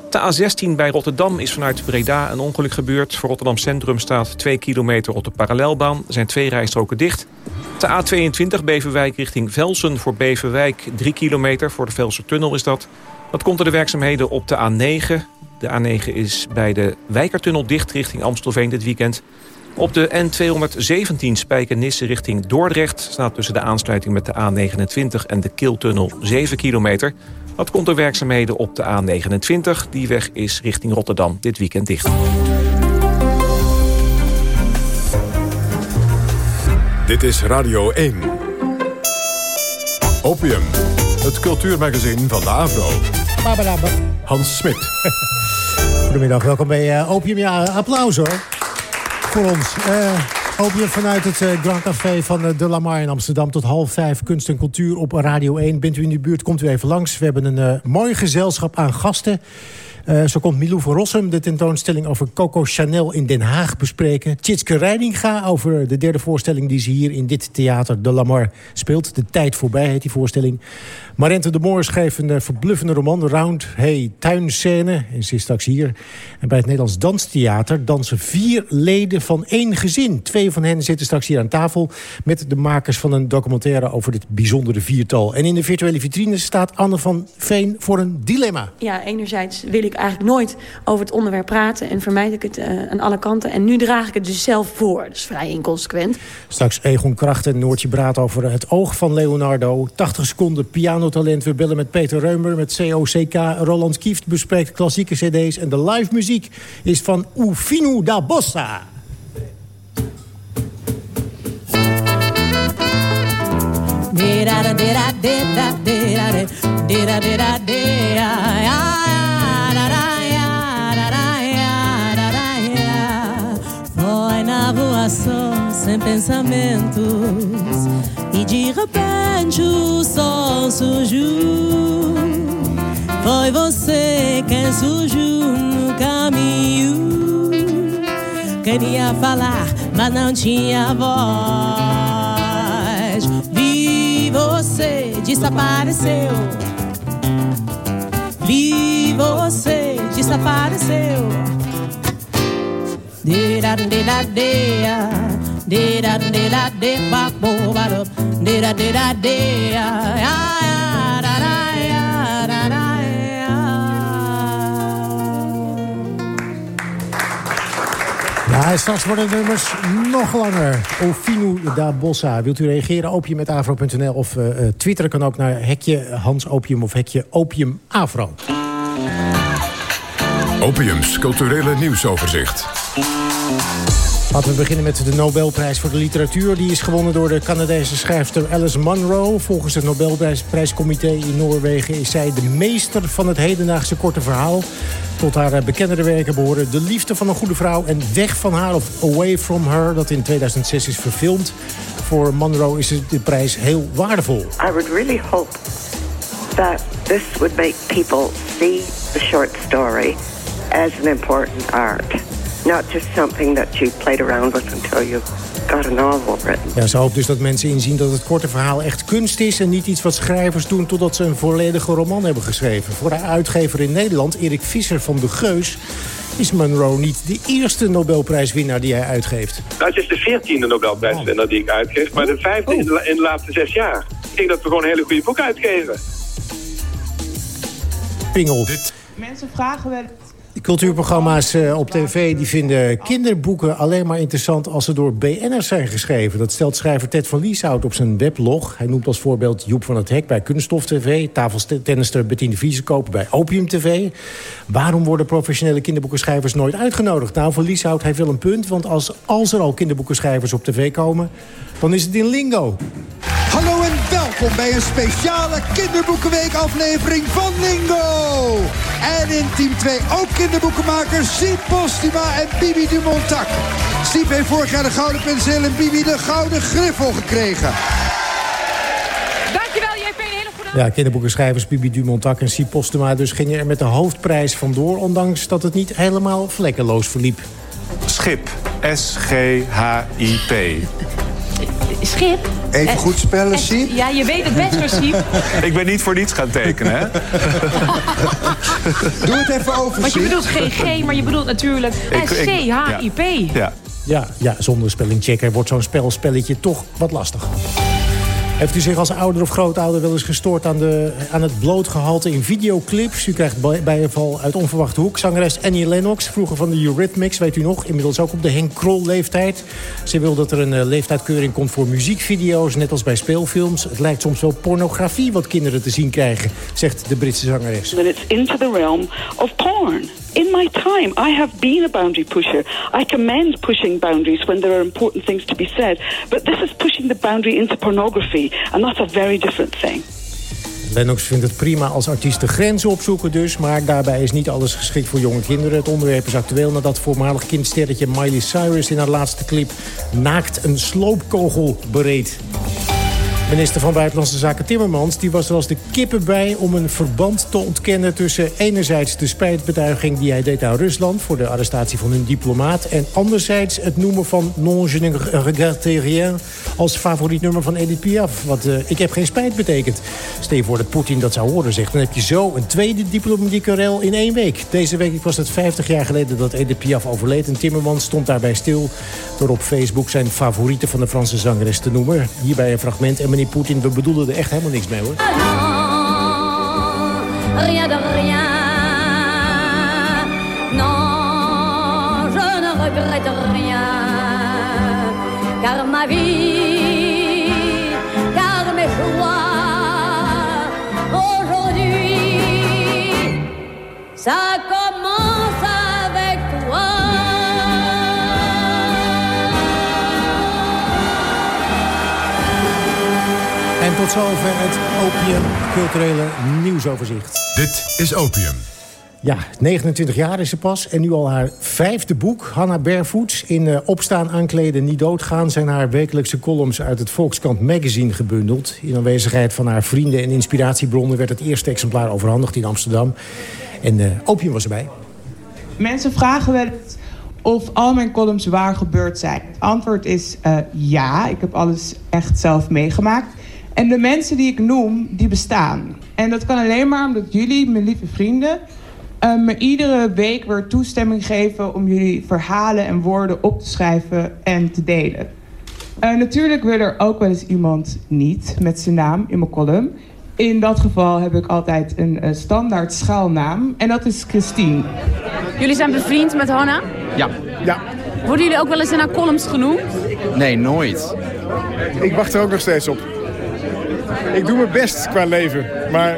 De A16 bij Rotterdam is vanuit Breda een ongeluk gebeurd. Voor Rotterdam Centrum staat 2 kilometer op de parallelbaan. Er zijn twee rijstroken dicht. De A22 Beverwijk richting Velsen voor Beverwijk 3 kilometer. Voor de Velsertunnel is dat. Dat komt door de werkzaamheden op de A9. De A9 is bij de Wijkertunnel dicht richting Amstelveen dit weekend. Op de N217 Spijkenisse richting Dordrecht... staat tussen de aansluiting met de A29 en de Kiltunnel 7 kilometer. Dat komt door werkzaamheden op de A29. Die weg is richting Rotterdam dit weekend dicht. Dit is Radio 1. Opium, het cultuurmagazin van de Avro. Hans Smit. <laughs> Goedemiddag, welkom bij uh, Opium. Ja, applaus hoor. Voor ons. Uh, Opium vanuit het uh, Grand Café van uh, De Lamar in Amsterdam... tot half vijf kunst en cultuur op Radio 1. Bent u in de buurt, komt u even langs. We hebben een mooi gezelschap aan gasten... Zo komt Milou van Rossum de tentoonstelling over Coco Chanel in Den Haag bespreken. Tjitske Reininga over de derde voorstelling die ze hier in dit theater De Lamar speelt. De tijd voorbij heet die voorstelling. Marente de Moor schreef een uh, verbluffende roman, Round Hey Tuinscène. En ze is straks hier. En bij het Nederlands Danstheater dansen vier leden van één gezin. Twee van hen zitten straks hier aan tafel... met de makers van een documentaire over dit bijzondere viertal. En in de virtuele vitrine staat Anne van Veen voor een dilemma. Ja, enerzijds wil ik eigenlijk nooit over het onderwerp praten... en vermijd ik het uh, aan alle kanten. En nu draag ik het dus zelf voor. Dat is vrij inconsequent. Straks Egon Kracht en Noortje Braat over het oog van Leonardo. 80 seconden pianotalent. We bellen met Peter Reumer, met COCK. Roland Kieft bespreekt klassieke cd's. En de live muziek is van Ufino da Bossa. E de repente o sol surgiu. Foi você quem surgiu no caminho. Queria falar, mas não tinha voz. Vi você, desapareceu. Vi você, desapareceu. De da de da de de da de da de ba did I did I did I Ja, straks worden de nummers nog langer. Ofinu da Bossa. Wilt u reageren? Opium met Afro.nl of eh, eh, uh, Twitter kan ook naar hekje Hans Opium of hekje Opium Afro. Opiums culturele nieuwsoverzicht. Laten we beginnen met de Nobelprijs voor de literatuur. Die is gewonnen door de Canadese schrijfster Alice Munro. Volgens het Nobelprijscomité in Noorwegen is zij de meester van het hedendaagse korte verhaal. Tot haar eh, bekendere werken behoren De Liefde van een Goede Vrouw en Weg van haar of Away from Her, dat in 2006 is verfilmd. Voor Munro is de prijs heel waardevol. I would really hope that this would make people see the short story as an important art. Not just something that you played around with until you got a novel written. Ja, ze hoopt dus dat mensen inzien dat het korte verhaal echt kunst is... en niet iets wat schrijvers doen totdat ze een volledige roman hebben geschreven. Voor de uitgever in Nederland, Erik Visser van de Geus... is Monroe niet de eerste Nobelprijswinnaar die hij uitgeeft. Nou, het is de veertiende Nobelprijswinnaar die ik uitgeef... maar de vijfde in, de, in de laatste zes jaar. Ik denk dat we gewoon een hele goede boek uitgeven. Pingel. Mensen vragen wel Cultuurprogramma's eh, op tv die vinden kinderboeken alleen maar interessant als ze door BN'ers zijn geschreven. Dat stelt schrijver Ted van Lieshout op zijn weblog. Hij noemt als voorbeeld Joep van het Hek bij Kunststof TV... tafeltennister Bettine Viesekoper bij Opium TV. Waarom worden professionele kinderboekenschrijvers nooit uitgenodigd? Nou, van Lieshout heeft wel een punt, want als, als er al kinderboekenschrijvers op tv komen... dan is het in lingo. Welkom bij een speciale kinderboekenweek aflevering van Lingo. En in team 2 ook kinderboekenmakers Siep Postuma en Bibi Dumontak. Siep heeft vorig jaar de Gouden Penseel en Bibi de Gouden Griffel gekregen. Dankjewel JP, een hele goede Ja, kinderboekenschrijvers Bibi Dumontak en Siep Postuma dus gingen er met de hoofdprijs vandoor... ondanks dat het niet helemaal vlekkeloos verliep. Schip. S-G-H-I-P. Schip. Even goed spellen, Siep. Ja, je weet het best hoor, Siep. <laughs> Ik ben niet voor niets gaan tekenen, hè? <laughs> Doe het even over, Want je bedoelt geen G, maar je bedoelt natuurlijk S-C-H-I-P. Ja. Ja, ja zonder spellingchecker wordt zo'n spelspelletje toch wat lastig. Heeft u zich als ouder of grootouder wel eens gestoord aan, de, aan het blootgehalte in videoclips? U krijgt bij- bijval uit onverwachte hoek. Zangeres Annie Lennox, vroeger van de Eurythmics, weet u nog. Inmiddels ook op de Henk Krol leeftijd. Ze wil dat er een eh, leeftijdkeuring komt voor muziekvideo's, net als bij speelfilms. Het lijkt soms wel pornografie wat kinderen te zien krijgen, zegt de Britse zangeres. Then it's into the realm of porn. In my time, I have been a boundary pusher. I commend pushing boundaries when there are important things to be said. But this is pushing the boundary into pornography. And that's a very different thing. Lennox vindt het prima als artiesten grenzen opzoeken dus... maar daarbij is niet alles geschikt voor jonge kinderen. Het onderwerp is actueel nadat voormalig kindsterretje Miley Cyrus... in haar laatste clip naakt een sloopkogel bereed. Minister van Buitenlandse Zaken Timmermans die was er als de kippen bij... om een verband te ontkennen tussen enerzijds de spijtbetuiging... die hij deed aan Rusland voor de arrestatie van hun diplomaat... en anderzijds het noemen van Non je ne rien... als favoriet nummer van Edith Piaf. Wat eh, ik heb geen spijt betekent. Stel voor dat Poetin dat zou horen, zegt. Dan heb je zo een tweede diplomatieke rel in één week. Deze week was het 50 jaar geleden dat Edith Piaf overleed... en Timmermans stond daarbij stil door op Facebook... zijn favorieten van de Franse zangeres te noemen. Hierbij een fragment. En Poetin, we bedoelden er echt helemaal niks mee, hoor. rien de rien. Non, je ne regrette rien. Car ma vie, car mes choix, aujourd'hui, ça tot zover het Opium Culturele Nieuwsoverzicht. Dit is Opium. Ja, 29 jaar is ze pas en nu al haar vijfde boek. Hannah Barefoots. In eh, Opstaan, Aankleden, Niet Doodgaan... zijn haar wekelijkse columns uit het Volkskrant Magazine gebundeld. In aanwezigheid van haar vrienden en inspiratiebronnen... werd het eerste exemplaar overhandigd in Amsterdam. En eh, Opium was erbij. Mensen vragen wel eens of al mijn columns waar gebeurd zijn. Het antwoord is eh, ja. Ik heb alles echt zelf meegemaakt. En de mensen die ik noem, die bestaan. En dat kan alleen maar omdat jullie, mijn lieve vrienden... eh, me iedere week weer toestemming geven om jullie verhalen en woorden op te schrijven en te delen. Eh, natuurlijk wil er ook wel eens iemand niet met zijn naam in mijn column. In dat geval heb ik altijd een eh, standaard schaalnaam en dat is Christine. Jullie zijn bevriend met Hanna? Ja. Ja. Worden jullie ook wel eens in haar columns genoemd? Nee, nooit. Ik wacht er ook nog steeds op. Ik doe mijn best qua leven, maar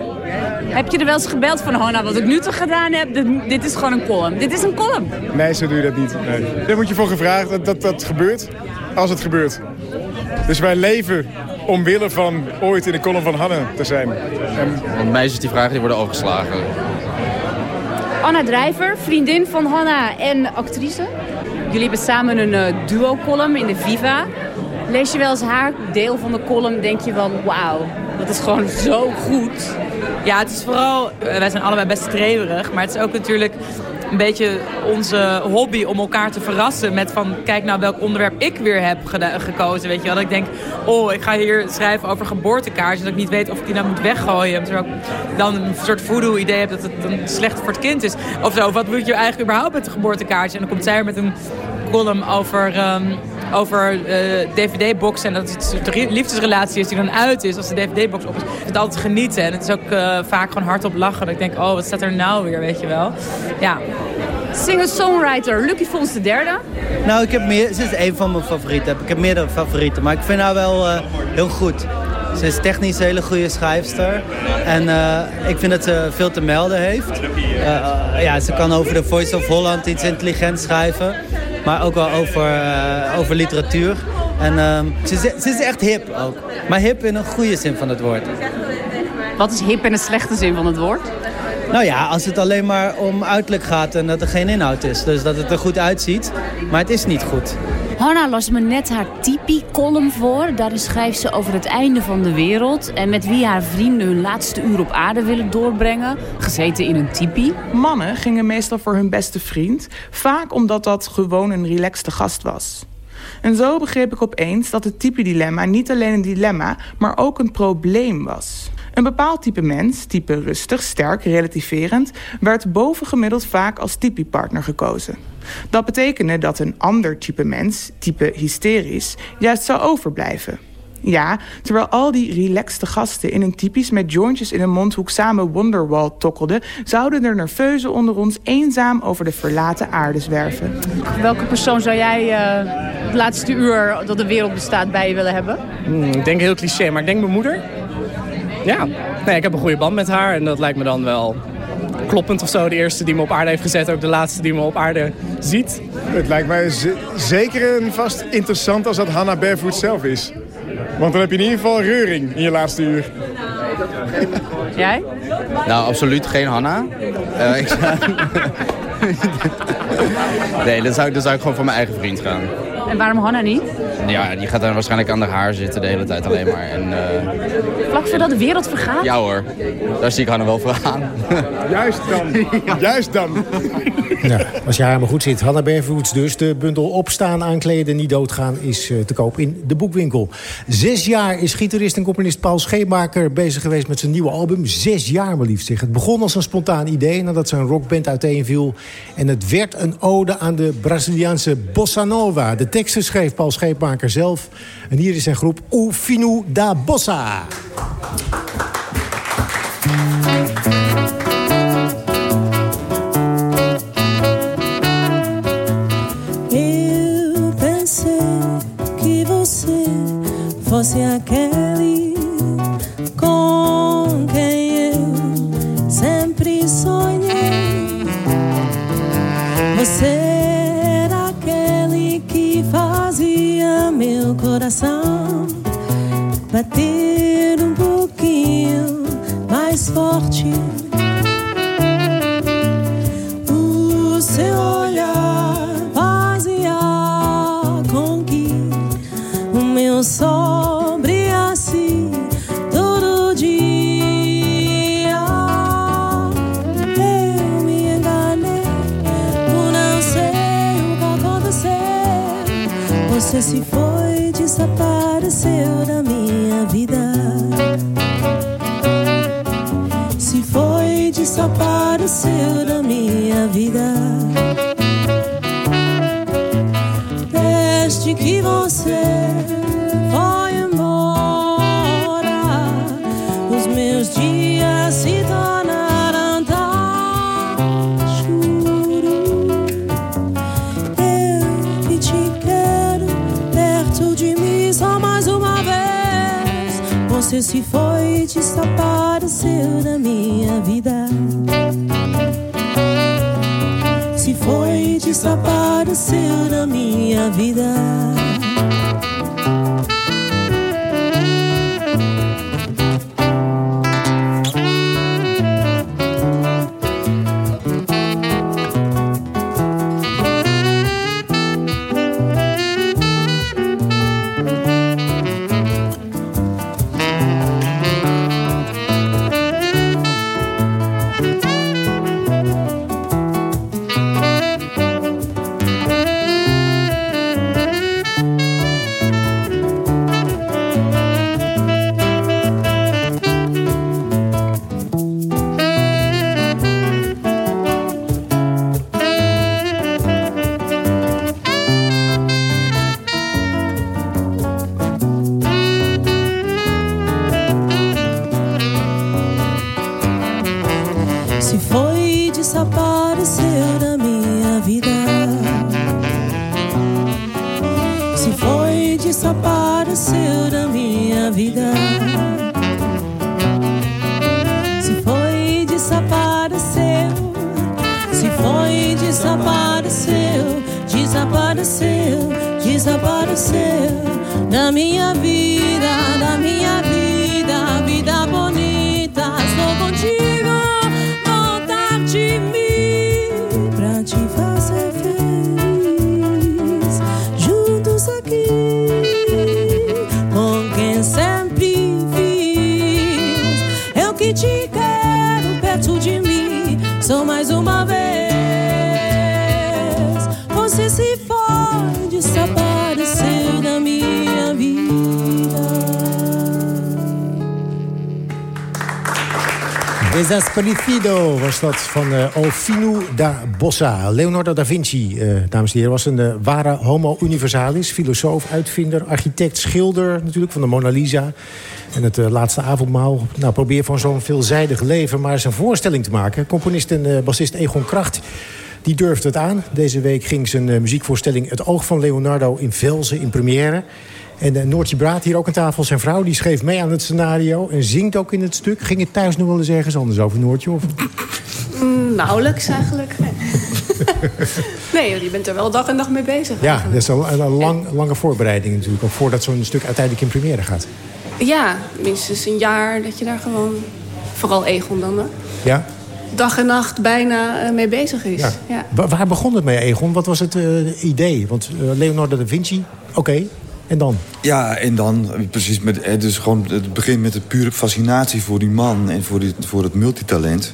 Heb je er wel eens gebeld van, oh nou, wat ik nu toch gedaan heb, dit, dit is gewoon een column. Dit is een column. nee, zo doe je dat niet. Nee. Daar moet je voor gevraagd dat, dat dat gebeurt, als het gebeurt. Dus wij leven omwille van ooit in de column van Hanne te zijn. En Want meisjes die vragen, die worden overgeslagen. Anna Drijver, vriendin van Hanna en actrice. Jullie hebben samen een eh, duo-column in de Viva. Lees je wel eens haar deel van de column, denk je van wauw, dat is gewoon zo goed. Ja, het is vooral, wij zijn allebei best streverig, maar het is ook natuurlijk een beetje onze hobby om elkaar te verrassen met van kijk nou welk onderwerp ik weer heb gekozen, weet je wel. Ik denk, oh ik ga hier schrijven over geboortekaartjes, dat ik niet weet of ik die nou moet weggooien. Terwijl ik dan een soort voodoo idee heb dat het dan slecht voor het kind is. Of zo, wat moet je eigenlijk überhaupt met een geboortekaartje? En dan komt zij er met een column over... ehm, over eh, dvd-boxen en dat het de liefdesrelatie is die dan uit is als de dvd-box op is. Het is altijd genieten en het is ook eh, vaak gewoon hardop lachen. Dat ik denk, oh, wat staat er nou weer, weet je wel. Ja. Singer-songwriter Lucky Fons de derde. Nou, ik heb meer, ze is een van mijn favorieten. Ik heb meerdere favorieten, maar ik vind haar wel eh, heel goed. Ze is technisch een hele goede schrijfster. En eh, ik vind dat ze veel te melden heeft. Ja, ze kan over de Voice of Holland iets intelligent schrijven. Maar ook wel over, eh, over literatuur. En ehm, ze, is- ze is echt hip ook. Maar hip in een goede zin van het woord. Wat is hip in de slechte zin van het woord? Nou ja, als het alleen maar om uiterlijk gaat en dat er geen inhoud is. Dus dat het er goed uitziet, maar het is niet goed. Hanna las me net haar Tipi-column voor. Daarin schrijft ze over het einde van de wereld... en met wie haar vrienden hun laatste uur op aarde willen doorbrengen. Gezeten in een tipi. Mannen gingen meestal voor hun beste vriend, vaak omdat dat gewoon een relaxte gast was. En zo begreep ik opeens dat het type-dilemma niet alleen een dilemma, maar ook een probleem was. Een bepaald type mens, type rustig, sterk, relativerend, werd bovengemiddeld vaak als typiepartner gekozen. Dat betekende dat een ander type mens, type hysterisch, juist zou overblijven. Ja, terwijl al die relaxte gasten in een typisch met jointjes in een mondhoek samen Wonderwall tokkelden, zouden er nerveuzen onder ons eenzaam over de verlaten aarde zwerven. Welke persoon zou jij eh, het laatste uur dat de wereld bestaat bij je willen hebben? Hmm, ik denk heel cliché, maar ik denk mijn moeder. Ja, nee, ik heb een goede band met haar en dat lijkt me dan wel kloppend of zo. De eerste die me op aarde heeft gezet, ook de laatste die me op aarde ziet. het lijkt mij ze- zeker en vast interessant als dat Hannah Barefoot zelf is. Want dan heb je in ieder geval reuring in je laatste uur. Jij? Nou, absoluut geen Hanna. Eh, ik zou... <laughs> nee, dan zou, ik- dan zou ik gewoon voor mijn eigen vriend gaan. En waarom Hanna niet? Ja, die gaat dan waarschijnlijk aan haar haar zitten de hele tijd alleen maar. En, eh, Vlak voordat de wereld vergaat? ja hoor, daar zie ik Hanna wel voor aan. Juist <laughs> dan. Juist dan. Ja, <laughs> als je haar maar goed zit. Hanna Bervoets dus. De bundel Opstaan, aankleden, niet doodgaan is eh, te koop in de boekwinkel. Zes jaar is gitarist en componist Paul Scheepmaker bezig geweest met zijn nieuwe album. Zes jaar maar liefst zeg. Het begon als een spontaan idee nadat zijn rockband uiteenviel. En het werd een ode aan de Braziliaanse bossa nova. De teksten schreef Paul Scheepmaker zelf. En hier is zijn groep O da Bossa. Eu pensei que você fosse aquele was van Alfino da Bossa. Leonardo da Vinci, eh, dames en heren, was een eh, ware homo universalis. Filosoof, uitvinder, architect, schilder natuurlijk van de Mona Lisa. En het laatste avondmaal. Nou, probeer van zo'n veelzijdig leven maar eens een voorstelling te maken. Componist en bassist Egon Kracht die durfde het aan. Deze week ging zijn muziekvoorstelling Het Oog van Leonardo in Velzen in première. En Noortje Braat, hier ook aan tafel, zijn vrouw... die schreef mee aan het scenario en zingt ook in het stuk. Ging het thuis nog wel eens ergens anders over, Noortje? Of... Mm, nauwelijks eigenlijk. <laughs> nee, je bent er wel dag en dag mee bezig. Ja, dat is een, een lang, lange voorbereiding natuurlijk. Ook voordat zo'n stuk uiteindelijk in première gaat. Ja, minstens een jaar dat je daar gewoon, vooral Egon dan, hè, Ja? dag en nacht bijna eh, mee bezig is. Ja. Ja. Wa- Waar begon het mee, Egon? Wat was het eh, idee? Want eh, Leonardo da Vinci, oké. En dan? Ja, en dan precies met, dus gewoon het begint met de pure fascinatie voor die man en voor, die, voor het multitalent.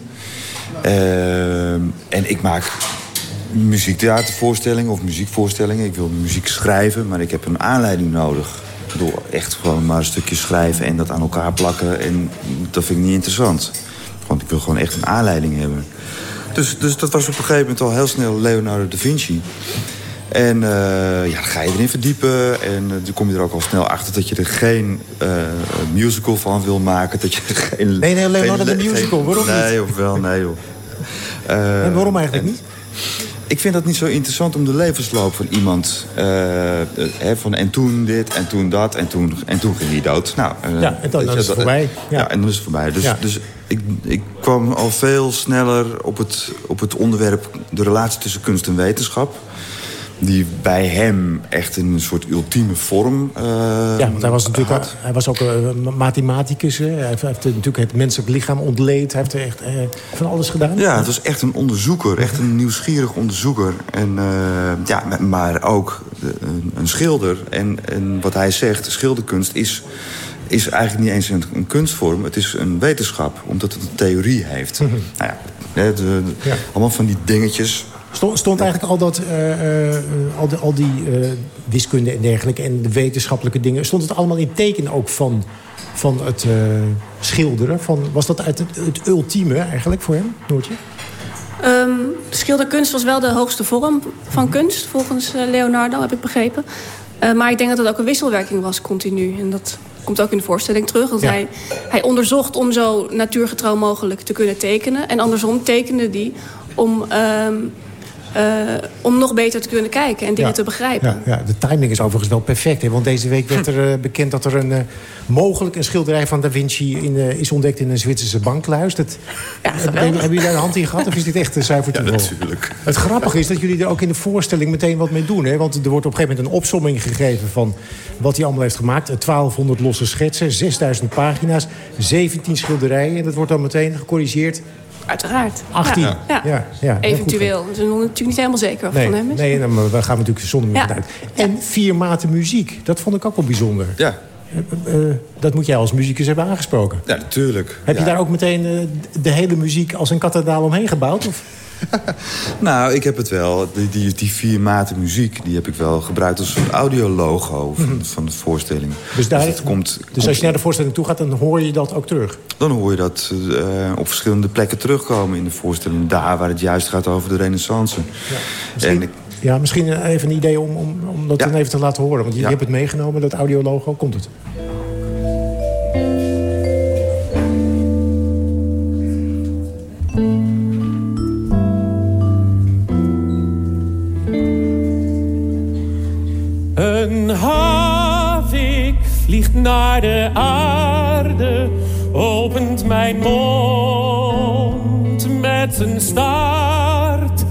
Ehm, en ik maak muziektheatervoorstellingen of muziekvoorstellingen. Ik wil muziek schrijven, maar ik heb een aanleiding nodig. Door echt gewoon maar een stukje schrijven en dat aan elkaar plakken. En dat vind ik niet interessant. Want ik wil gewoon echt een aanleiding hebben. Dus, dus dat was op een gegeven moment al heel snel Leonardo da Vinci. En eh, ja, dan ga je erin verdiepen. En eh, dan kom je er ook al snel achter dat je er geen eh, musical van wil maken. Dat je er geen, Nee, nee, Leonardo de musical, waarom niet? Nee, of wel, nee joh. <laughs> En waarom eigenlijk niet? Ik vind dat niet zo interessant om de levensloop van iemand... hè, van en toen dit, en toen dat, en toen, en toen ging hij dood. Nou, Ja, en dan- weet dan je, is het dat- voorbij. Ja. en dan is het voorbij. Dus, Ja. dus ik, ik kwam al veel sneller op het, op het onderwerp... de relatie tussen kunst en wetenschap die bij hem echt een soort ultieme vorm eh, Ja, want hij was natuurlijk had. hij was ook een mathematicus. Hè. Hij heeft, natuurlijk het menselijk lichaam ontleed. Hij heeft er echt eh, van alles gedaan. Ja, het was echt een onderzoeker. Echt een nieuwsgierig onderzoeker. En, eh, ja, maar ook eh, een, een schilder. En, en wat hij zegt, schilderkunst is, is eigenlijk niet eens een, kunstvorm. Het is een wetenschap, omdat het een theorie heeft. nou ja, de- de- allemaal van die dingetjes. Stond, stond eigenlijk al, dat, eh, eh, al, die, al die eh, wiskunde en dergelijke... en de wetenschappelijke dingen... stond het allemaal in teken ook van, van het schilderen? Van, was dat uit het, het ultieme eigenlijk voor hem, Noortje? Ehm, schilderkunst was wel de hoogste vorm van kunst, volgens Leonardo, heb ik begrepen. Maar ik denk dat het ook een wisselwerking was, continu. En dat komt ook in de voorstelling terug. Ja. hij, hij onderzocht om zo natuurgetrouw mogelijk te kunnen tekenen. En andersom tekende die om ehm, eh, om nog beter te kunnen kijken en dingen Ja. te begrijpen. Ja, ja, de timing is overigens wel perfect. Hè? Want deze week werd <laughs> er eh, bekend dat er een, eh, mogelijk een schilderij van Da Vinci in, eh, is ontdekt in een Zwitserse bankluis. Dat, hebben, hebben jullie daar de hand in gehad of is dit echt een zuiver <laughs> toeval? natuurlijk. Het grappige is dat jullie er ook in de voorstelling meteen wat mee doen. Hè? Want er wordt op een gegeven moment een opsomming gegeven van wat hij allemaal heeft gemaakt. 1200 losse schetsen, 6000 pagina's, 17 schilderijen. En dat wordt dan meteen gecorrigeerd. Uiteraard. 18. Ja, ja. Eventueel. We zijn natuurlijk niet helemaal zeker of Nee, van hem is. nee, nou, maar we gaan natuurlijk zonder meer Ja. uit. En vier maten muziek, dat vond ik ook wel bijzonder. Ja. Eh, eh, dat moet jij als muzikus hebben aangesproken. Ja, natuurlijk. Heb je Ja. daar ook meteen eh, de hele muziek als een kathedraal omheen gebouwd? Of? <laughs> Nou, ik heb het wel. Die, die, die vier maten muziek, die heb ik wel gebruikt als een audiologo van, van de voorstelling. Dus, daar, het komt, dus als je naar de voorstelling toe gaat, dan hoor je dat ook terug? Dan hoor je dat eh, op verschillende plekken terugkomen in de voorstelling. Daar waar het juist gaat over de renaissance. en ik, Ja, misschien even een idee om, om, om dat dan even te laten horen. Want je, je hebt het meegenomen, dat audiologo. Komt het? Naar de aarde, opent mijn mond met een staart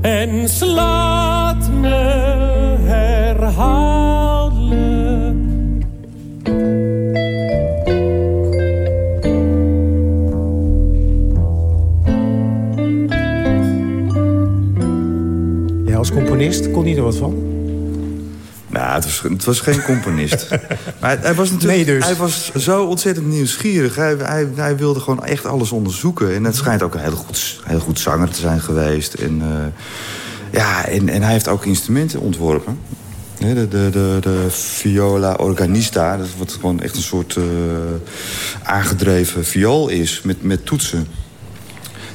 en slaat me herhaaldelijk. Ja, als componist kon hij er wat van? Het, was, het was geen componist. <laughs> maar hij, was natuurlijk Nee, dus. hij was zo ontzettend nieuwsgierig. Hij, hij, hij wilde gewoon echt alles onderzoeken. En het schijnt ook een heel goed, heel goed zanger te zijn geweest. En, eh, ja, en, en hij heeft ook instrumenten ontworpen. De, de, de, de viola organista, dat is wat gewoon echt een soort eh, aangedreven viool is met, met toetsen.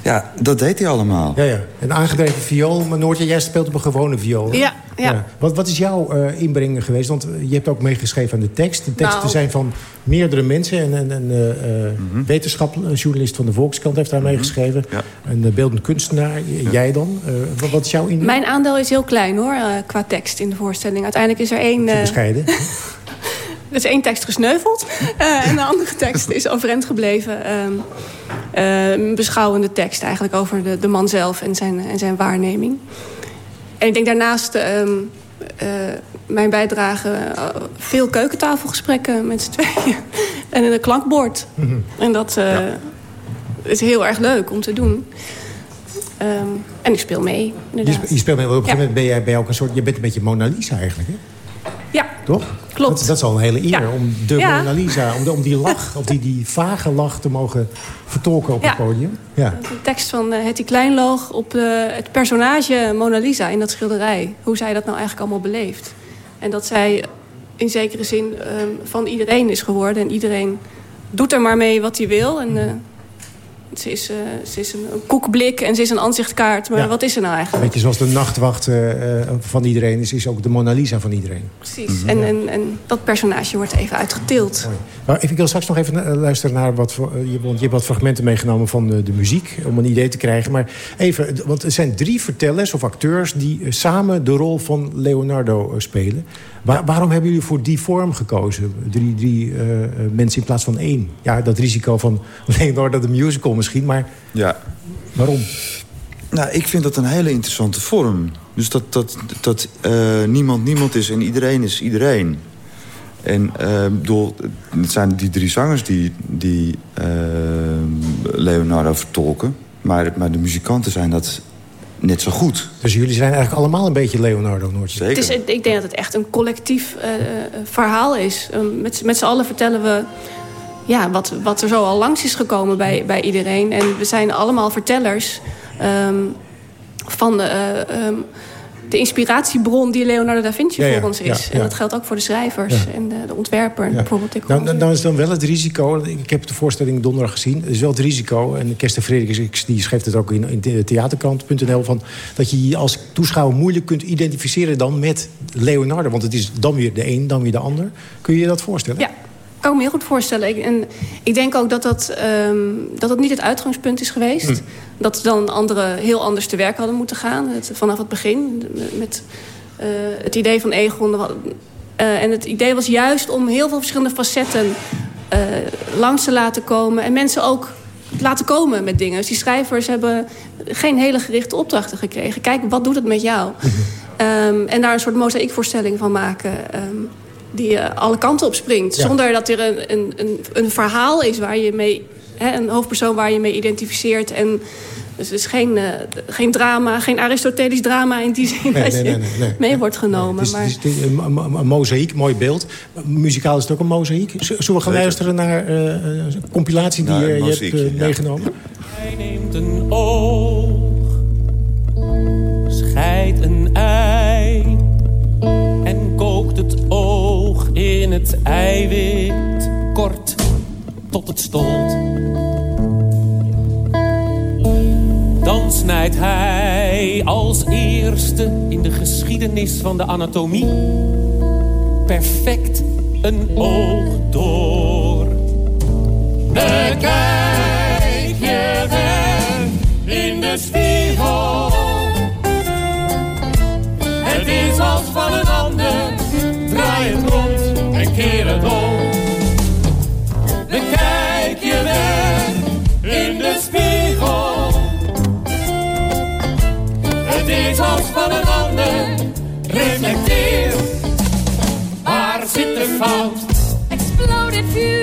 Ja, dat deed hij allemaal. Ja, ja. Een aangedreven viool, maar Noortje, jij speelt op een gewone viool. Ja, ja. Wat, wat is jouw eh, inbreng geweest? Want eh, je hebt ook meegeschreven aan de tekst. De teksten Nou. zijn van meerdere mensen. En een, een eh, eh, wetenschapjournalist van de Volkskrant heeft daar meegeschreven. Een uh, beeldend kunstenaar. J- Jij dan? Eh, wat, wat is jouw inbreng? Mijn aandeel is heel klein hoor, eh, qua tekst in de voorstelling. Uiteindelijk is er één... eh, Bescheiden. <laughs> Er is één tekst gesneuveld eh, en de andere tekst is overeind gebleven. Ehm, eh, een beschouwende tekst eigenlijk over de, de man zelf en zijn, en zijn waarneming. En ik denk daarnaast ehm, eh, mijn bijdrage eh, veel keukentafelgesprekken met z'n tweeën. <laughs> en een klankbord. En dat is heel erg leuk om te doen. Ehm, en ik speel mee, inderdaad. je speelt met, op een gegeven moment ben jij, ben jij ook een soort... Je bent een beetje Mona Lisa eigenlijk, hè? Ja, Toch? Klopt. Dat, dat is al een hele eer Ja. om de Ja. Mona Lisa... Om, de- om die lach, <laughs> of die, die vage lach te mogen vertolken op Ja. het podium. Ja. De tekst van uh, Hetty Kleinloog op de, het personage Mona Lisa in dat schilderij. Hoe zij dat nou eigenlijk allemaal beleeft. En dat zij in zekere zin ehm, van iedereen is geworden. En iedereen doet er maar mee wat hij wil. En, eh, ze is, eh, ze is een, koekblik en ze is een aanzichtkaart. Maar Ja. wat is er nou eigenlijk? Beetje zoals de nachtwacht eh, eh, van iedereen is, is ook de Mona Lisa van iedereen. Precies. En, en, en dat personage wordt even uitgetild. Maar ik wil straks nog even luisteren naar wat... voor- je- Want je hebt wat fragmenten meegenomen van de, de muziek... om een idee te krijgen. Maar even, want er zijn drie vertellers of acteurs... die samen de rol van Leonardo spelen. Waar- Waarom hebben jullie voor die vorm gekozen? Drie, drie mensen in plaats van één. Ja, dat risico van <laughs> Leonardo de musical misschien, maar Ja. waarom? Nou, ik vind dat een hele interessante vorm. Dus dat, dat, dat eh, niemand niemand is en iedereen is iedereen. En bedoel, het zijn die drie zangers die, die eh, Leonardo vertolken. Maar, maar de muzikanten zijn dat net zo goed. Dus jullie zijn eigenlijk allemaal een beetje Leonardo Noortje. Het is, ik denk dat het echt een collectief verhaal is. Um, met, met z'n allen vertellen we ja, wat, wat er zo al langs is gekomen bij, bij iedereen. En we zijn allemaal vertellers ehm, van de, eh, ehm, de inspiratiebron die Leonardo da Vinci Ja, ja, voor ons is. ja, En dat geldt ook voor de schrijvers en de, de ontwerper. Bijvoorbeeld ik Nou, is dan wel het risico. Ik heb de voorstelling donderdag gezien. Is wel het risico. En Kersten Fredericks die schreef het ook in, in theaterkrant.nl. Van dat je je als toeschouwer moeilijk kunt identificeren dan met Leonardo. Want het is dan weer de een, dan weer de ander. Kun je je dat voorstellen? Ja. Kan ik me heel goed voorstellen. Ik, en ik denk ook dat dat, ehm, dat dat niet het uitgangspunt is geweest. Hm. Dat dan anderen heel anders te werk hadden moeten gaan. Het, vanaf het begin. Met eh, het idee van Egon. Eh, en het idee was juist om heel veel verschillende facetten eh, langs te laten komen. En mensen ook laten komen met dingen. Dus die schrijvers hebben geen hele gerichte opdrachten gekregen. Kijk, wat doet het met jou? Ehm, en daar een soort mozaïekvoorstelling van maken... ehm, die eh, alle kanten op springt. Ja. Zonder dat er een, een, een, een verhaal is waar je mee... Hè, een hoofdpersoon waar je mee identificeert. En dus het is geen, eh, geen drama, geen Aristotelisch drama... in die zin Nee, dat nee, je nee, nee, nee. mee wordt genomen. Het is, maar... het is- het is een, mo- mo- een mozaïek, mooi beeld. Muzikaal is het ook een mozaïek. Zullen we gaan luisteren naar eh, een compilatie die Nou, een je hebt ja. meegenomen? Hij neemt een oog, scheidt een ei en kookt het oog in het eiwit kort tot het stolt. Dan snijdt hij als eerste in de geschiedenis van de anatomie perfect een oog door. Bekijk je wel in de spiegel. Het is als van een ander, het om. Bekijk wel in de spiegel. Het is als van een ander, reflecteer. Waar zit de fout? Exploded view,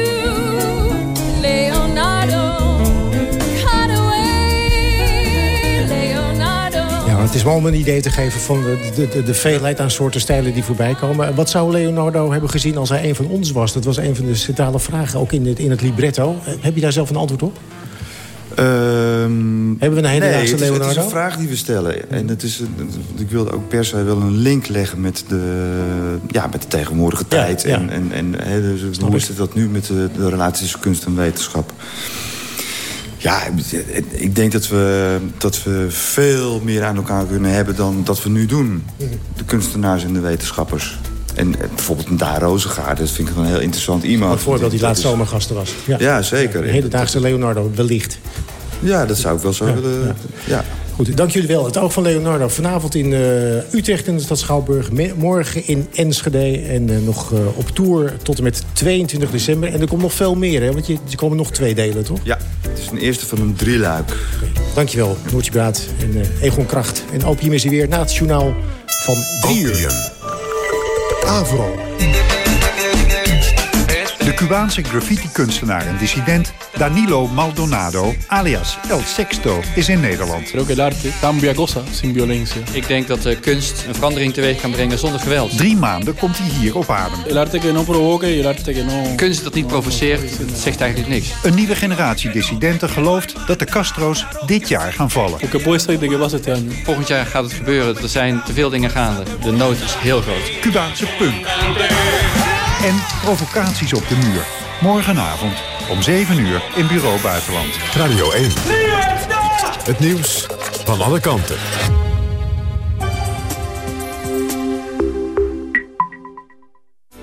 is wel om een idee te geven van de, de, de, de veelheid aan soorten stijlen die voorbij komen. Wat zou Leonardo hebben gezien als hij een van ons was? Dat was een van de centrale vragen, ook in het, in het libretto. Heb je daar zelf een antwoord op? Ehm, Hebben we een hedendaagse nee, het is, het is Leonardo? een vraag die we stellen. En het is, ik wilde ook per se wel een link leggen met de, ja, met de tegenwoordige tijd. ja. En, en, en hè, dus hoe is het dat nu met de, de relatie tussen kunst en wetenschap? Ja, ik denk dat we, dat we veel meer aan elkaar kunnen hebben dan dat we nu doen. De kunstenaars en de wetenschappers. En eh, bijvoorbeeld een Daar Rozengaard, dat vind ik wel een heel interessant iemand. Een voorbeeld die laatst zomergasten was. Ja, zeker. Een hedendaagse Leonardo, wellicht. Ja, dat zou ik wel zo willen. Ja. Goed, dank jullie wel. Het oog van Leonardo. Vanavond in eh, Utrecht in de stad Schouwburg. Morgen in Enschede. En eh, nog eh, op tour tot en met 22 december. En er komt nog veel meer, hè? Want je, er komen nog twee delen, toch? Ja, het is een eerste van een drieluik. Dankjewel, Noortje Braat en eh, Egon Kracht. En Opium is er weer na het journaal van drie uur. Avro. Cubaanse graffiti-kunstenaar en dissident Danilo Maldonado, alias El Sexto, is in Nederland. El arte cambia cosas sin violencia. Ik denk dat de kunst een verandering teweeg kan brengen zonder geweld. Drie maanden komt hij hier op adem. El arte que no provoca y el arte que no... Kunst dat niet provoceert, dat zegt eigenlijk niks. Een nieuwe generatie dissidenten gelooft dat de Castro's dit jaar gaan vallen. Volgend jaar gaat het gebeuren. Er zijn te veel dingen gaande. De nood is heel groot. Cubaanse punk. En provocaties op de muur. Morgenavond om 7 uur in Bureau Buitenland. Radio 1. Het nieuws van alle kanten.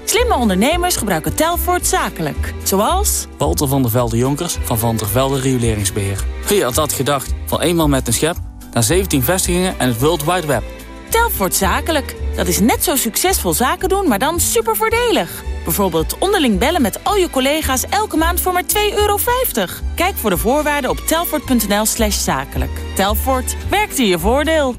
Slimme ondernemers gebruiken Telfort zakelijk. Zoals... Walter van der Velde Jonkers van Van der Velde Rioleringsbeheer. Wie had dat gedacht? Van eenmaal met een schep naar 17 vestigingen en het World Wide Web. Telfort zakelijk. Dat is net zo succesvol zaken doen, maar dan super voordelig. Bijvoorbeeld onderling bellen met al je collega's elke maand voor maar 2,50 euro. Kijk voor de voorwaarden op telfort.nl slash zakelijk. Telfort, werkt in je voordeel.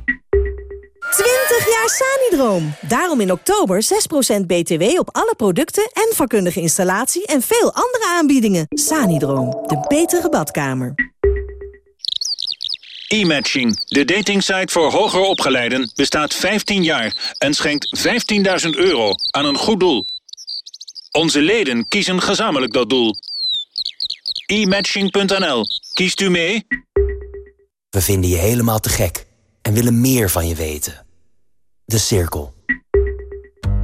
20 jaar Sanidroom. Daarom in oktober 6% BTW op alle producten en vakkundige installatie en veel andere aanbiedingen. Sanidroom, de betere badkamer. E-matching, de datingsite voor hoger opgeleiden, bestaat 15 jaar en schenkt 15.000 euro aan een goed doel. Onze leden kiezen gezamenlijk dat doel. E-matching.nl. Kiest u mee? We vinden je helemaal te gek en willen meer van je weten. De Cirkel.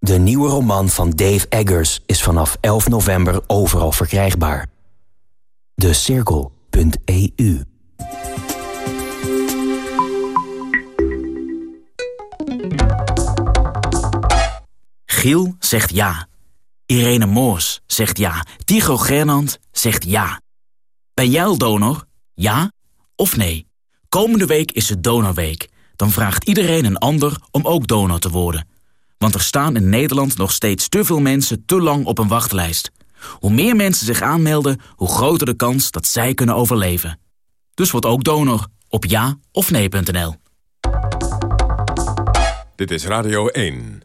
De nieuwe roman van Dave Eggers is vanaf 11 november overal verkrijgbaar. De Cirkel.eu Giel zegt ja. Irene Moors zegt ja. Tigo Gernand zegt ja. Ben jij al donor? Ja of nee? Komende week is het Donorweek. Dan vraagt iedereen een ander om ook donor te worden. Want er staan in Nederland nog steeds te veel mensen te lang op een wachtlijst. Hoe meer mensen zich aanmelden, hoe groter de kans dat zij kunnen overleven. Dus word ook donor op ja of nee.nl. Dit is Radio 1.